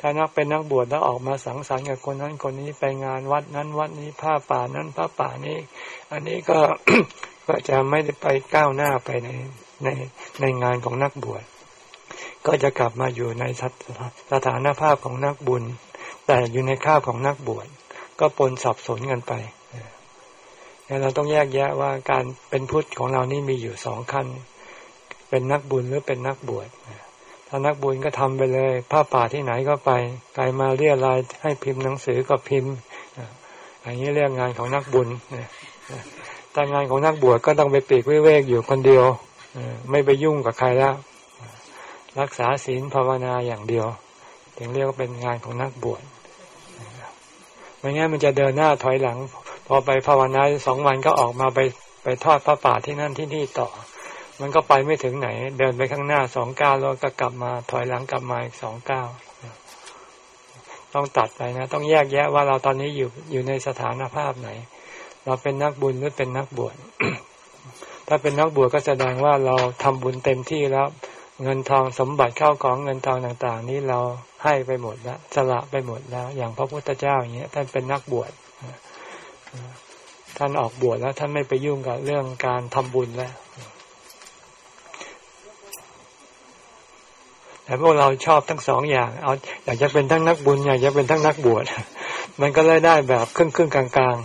ถ้านักเป็นนักบวชแล้วออกมาสังสรรค์กับคนนั้นคนนี้ไปงานวัดนั้นวัดนี้ผ้าป่านั้นผ้าป่านี้ อันนี้ก็ก็จะไม่ได้ไปก้าวหน้าไปในในในงานของนักบวชก็จะกลับมาอยู่ในสถานภาพของนักบุญ แต่อยู่ในข้าวของนักบวชก็ปนสับสนกันไปเราต้องแยกแยะว่าการเป็นพุทธของเรานี่มีอยู่สองขั้น เป็นนักบุญหรือเป็นนักบวชถ้านักบุญก็ทำไปเลยผ้าป่าที่ไหนก็ไปใครมาเรียรายให้พิมพ์หนังสือก็พิมพ์อย่างนี้เรื่องานของนักบุญแต่งานของนักบวชก็ต้องไปปีกวิเวกอยู่คนเดียวไม่ไปยุ่งกับใครแล้วรักษาศีลภาวนาอย่างเดียวถึงเรียกว่าเป็นงานของนักบวช ไม่งั้นมันจะเดินหน้าถอยหลัง พอไปภาวนาสองวันก็ออกมาไปไปทอดพระป่าที่นั่นที่นี่ต่อ มันก็ไปไม่ถึงไหน เดินไปข้างหน้าสองก้าวแล้วก็กลับมาถอยหลังกลับมาอีกสองก้าวต้องตัดไปนะ ต้องแยกแยะว่าเราตอนนี้อยู่อยู่ในสถานภาพไหน เราเป็นนักบุญหรือเป็นนักบวชถ้าเป็นนักบวชก็แสดงว่าเราทำบุญเต็มที่แล้ว เงินทองสมบัติเข้าของเงินทองต่าง ๆ นี้เราให้ไปหมดแล้วสละไปหมดแล้ว อย่างพระพุทธเจ้าอย่างเงี้ยท่านเป็นนักบวชท่านออกบวชแล้วท่านไม่ไปยุ่งกับเรื่องการทำบุญแล้วแต่พวกเราชอบทั้งสองอย่าง เอาอยากจะเป็นทั้งนักบุญอยากจะเป็นทั้งนักบวชมันก็เลยได้แบบครึ่งครึ่งกลางกลาง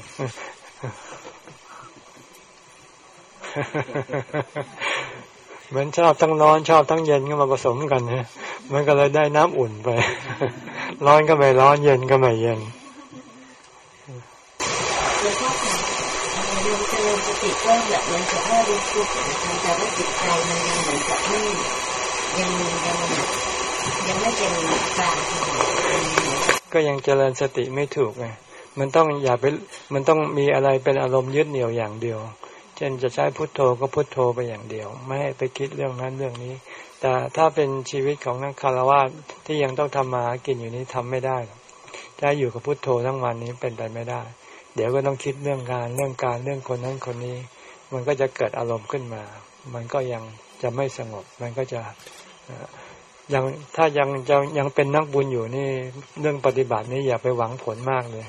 เหมือนชอบทั้งร้อนชอบทั้งเย็นก็มาผสมกันนะมันก็เลยได้น้ำอุ่นไป ร้อนก็ไม่ร้อนเย็นก็ไม่เย็นเจริญสติก็แบบเหมือนกับว่ารู้สึกแต่ว่าจิตใจมันยังเหมือนกับไม่ยังยังยังไม่เป็นกลางก็ยังเจริญสติไม่ถูกไงมันต้องอย่าไปมันต้องมีอะไรเป็นอารมณ์ยึดเหนี่ยวอย่างเดียว เช่นจะใช้พุทโธก็พุทโธไปอย่างเดียว ไม่ให้ไปคิดเรื่องนั้นเรื่องนี้ แต่ถ้าเป็นชีวิตของนักคารวะที่ยังต้องทำมาหากินอยู่นี้ทำไม่ได้จะอยู่กับพุทโธทั้งวันนี้เป็นไปไม่ได้ เดี๋ยวก็ต้องคิดเรื่องงานเรื่องการเรื่องคนนั้นคนนี้ มันก็จะเกิดอารมณ์ขึ้นมา มันก็ยังจะไม่สงบ มันก็จะยังถ้ายังยังยังเป็นนักบุญอยู่นี่เรื่องปฏิบัตินี้อย่าไปหวังผลมากเลย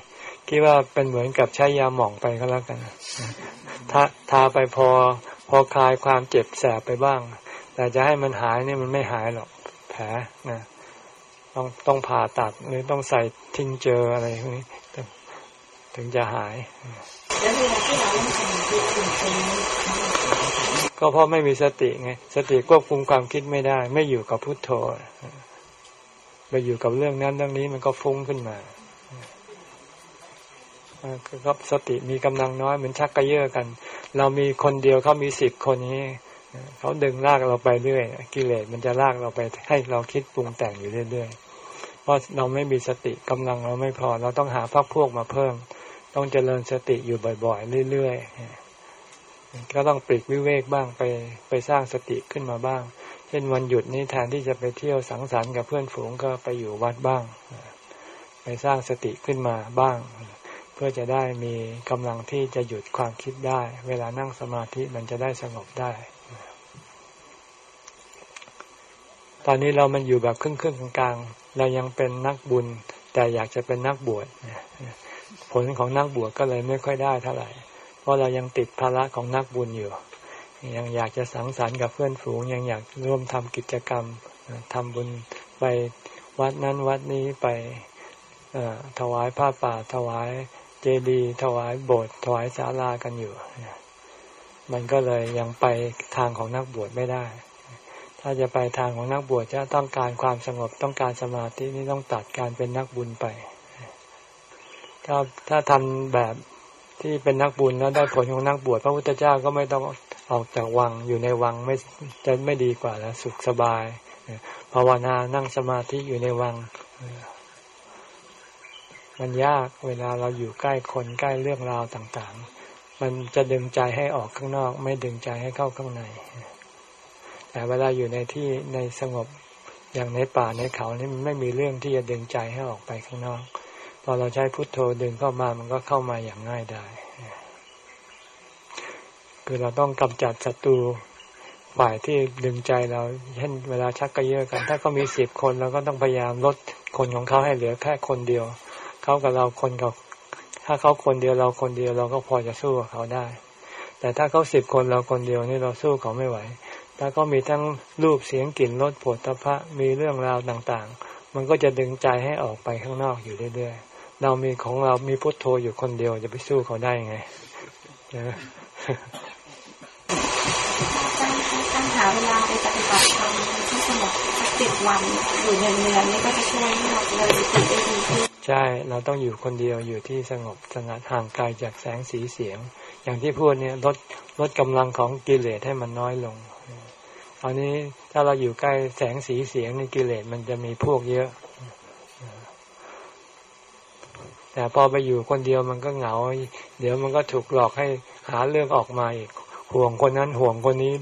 คิดว่าเป็นเหมือนกับใช้ยาหม่องไปก็แล้วกัน ทาไปพอ พอคลายความเจ็บแสบไปบ้าง แต่จะให้มันหายนี่มันไม่หายหรอกแผลนะต้องต้องผ่าตัดหรือต้องใส่ทิ้งเจออะไรพวกนี้ถึงจะหายแล้วเวลาที่เราต้องทำที่เป็นก็เพราะไม่มีสติไงสติควบคุมความคิดไม่ได้ ไม่อยู่กับพุทโธไปอยู่กับเรื่องนั้นเรื่องนี้มันก็ฟุ้งขึ้นมา ก็สติมีกำลังน้อยเหมือนชักกระเยาะกัน เรามีคนเดียวเขามีสิบคนนี้เขาดึงลากเราไปเรื่อยกิเลสมันจะลากเราไปให้เราคิดปรุงแต่งอยู่เรื่อยๆเพราะเราไม่มีสติกำลังเราไม่พอ เราต้องหาพักพวกมาเพิ่ม ต้องเจริญสติอยู่บ่อยๆเรื่อยๆก็ต้องปลีกวิเวกบ้างไปไปสร้างสติขึ้นมาบ้าง เช่นวันหยุดนี้แทนที่จะไปเที่ยวสังสรรค์กับเพื่อนฝูงก็ไปอยู่วัดบ้าง ไปสร้างสติขึ้นมาบ้าง พื่อจะได้มีกำลังที่จะหยุดความคิดได้ เวลานั่งสมาธิมันจะได้สงบได้ ตอนนี้เรามันอยู่แบบครึ่งครึ่งกลางเรายังเป็นนักบุญ แต่อยากจะเป็นนักบวชผลของนักบวชก็เลยไม่ค่อยได้เท่าไหร่ เพราะเรายังติดภาระของนักบุญอยู่ ยังอยากจะสังสรรค์กับเพื่อนฝูง ยังอยากร่วมทำกิจกรรมทำบุญไปวัดนั้นวัดนี้ไปถวายผ้าป่าถวาย เจดีย์ถวายโบสถ์ถวายศาลากันอยู่ มันก็เลยยังไปทางของนักบวชไม่ได้ ถ้าจะไปทางของนักบวชจะต้องการความสงบต้องการสมาธินี่ต้องตัดการเป็นนักบุญไป ถ้าถ้าทำแบบที่เป็นนักบุญแล้วได้ผลของนักบวชพระพุทธเจ้าก็ไม่ต้องออกจากวังอยู่ในวังไม่จะไม่ดีกว่าแล้วสุขสบายภาวนานั่งสมาธิอยู่ในวัง มันยากเวลาเราอยู่ใกล้คนใกล้เรื่องราวต่างๆ มันจะดึงใจให้ออกข้างนอก ไม่ดึงใจให้เข้าข้างใน แต่เวลาอยู่ในที่ในสงบอย่างในป่าในเขานี่มันไม่มีเรื่องที่จะดึงใจให้ออกไปข้างนอก พอเราใช้พุทโธดึงเข้ามามันก็เข้ามาอย่างง่ายได้คือเราต้องกำจัดศัตรูฝ่ายที่ดึงใจเราเช่นเวลาชักกระเยอะกัน ถ้าเขามีสิบคนเราก็ต้องพยายามลดคนของเขาให้เหลือแค่คนเดียว เขากับเราคนกับถ้าเขาคนเดียวเราคนเดียวเราก็พอจะสู้กับเขาได้ แต่ถ้าเขาสิบคนเราคนเดียวนี่เราสู้เขาไม่ไหวแล้วก็มีทั้งรูปเสียงกลิ่นรสผลตภะมีเรื่องราวต่างๆ มันก็จะดึงใจให้ออกไปข้างนอกอยู่เรื่อยๆ เรามีของเรามีพุทโธอยู่คนเดียวจะไปสู้เขาได้ไงนะการหาเวลาไปปฏิบัติธรรมที่สงบสิบวันอยู่เนือนๆนี่ก็จะช่วยให้เราเลยติดได้ดีขึ้น ใช่เราต้องอยู่คนเดียวอยู่ที่สงบสงัดห่างไกลจากแสงสีเสียง อย่างที่พูดเนี่ยลดลดกำลังของกิเลสให้มันน้อยลงตอนนี้ถ้าเราอยู่ใกล้แสงสีเสียงในกิเลสมันจะมีพวกเยอะ แต่พอไปอยู่คนเดียวมันก็เหงา เดี๋ยวมันก็ถูกหลอกให้หาเรื่องออกมาอีกห่วงคนนั้นห่วงคนนี้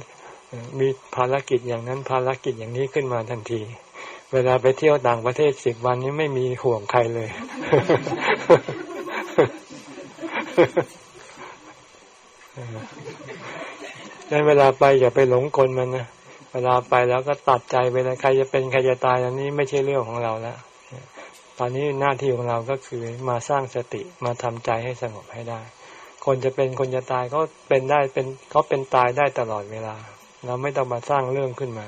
มีภารกิจอย่างนั้นภารกิจอย่างนี้ขึ้นมาทันที เวลาไปเที่ยวต่างประเทศสิบวันนี้ไม่มีห่วงใครเลย ดังนั้นเวลาไปอย่าไปหลงกลมันนะ เวลาไปแล้วก็ตัดใจไปเลยใครจะเป็นใครจะตายอันนี้ไม่ใช่เรื่องของเราแล้ว ตอนนี้หน้าที่ของเราก็คือมาสร้างสติมาทำใจให้สงบให้ได้ คนจะเป็นคนจะตายเขาเป็นได้เป็นเขาเป็นตายได้ตลอดเวลา เราไม่ต้องมาสร้างเรื่องขึ้นมา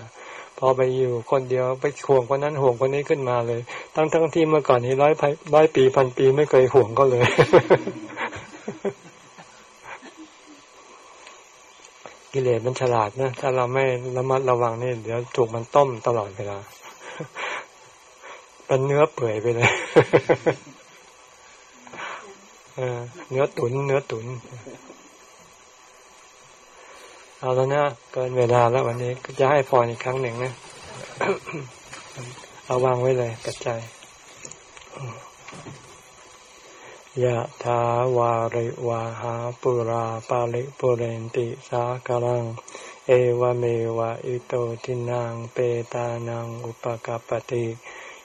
พอไปอยู่คนเดียวไปห่วงคนนั้นห่วงคนนี้ขึ้นมาเลย ทั้งทั้งที่เมื่อก่อนนี้ร้อยร้อยปีพันปีไม่เคยห่วงก็เลย กิเลสมันฉลาดนะถ้าเราไม่ระมัดระวังนี่เดี๋ยวถูกมันต้มตลอดเวลาเป็นเนื้อเปื่อยไปเลยเนื้อตุนเนื้อตุน เอาแล้วนะเกินเวลาแล้ววันนี้จะให้พรอีกครั้งหนึ่งนะเอาวางไว้เลยปัจจัยยะถาวาริวาหาปุราปาริปุเรนติสากลัง เอวเมวะอิโตทินังเปตานังอุปกปติ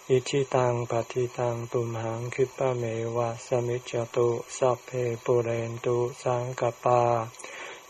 อิชิตังปฏิตังตุมหังคิปะเมวะสมิจจตุสัพเพปุเรนตุสังกปา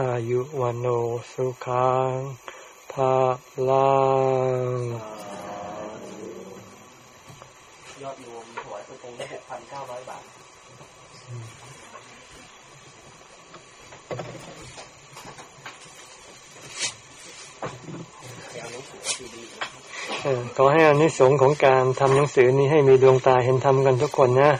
อายุวันโอสุขังภาลังยอดรวมถวายสุวงได้หกพันเก้าร้อยบาทขอให้อานิสงส์ของการทำหนังสือนี้ให้มีดวงตาเห็นธรรมกันทุกคนนะ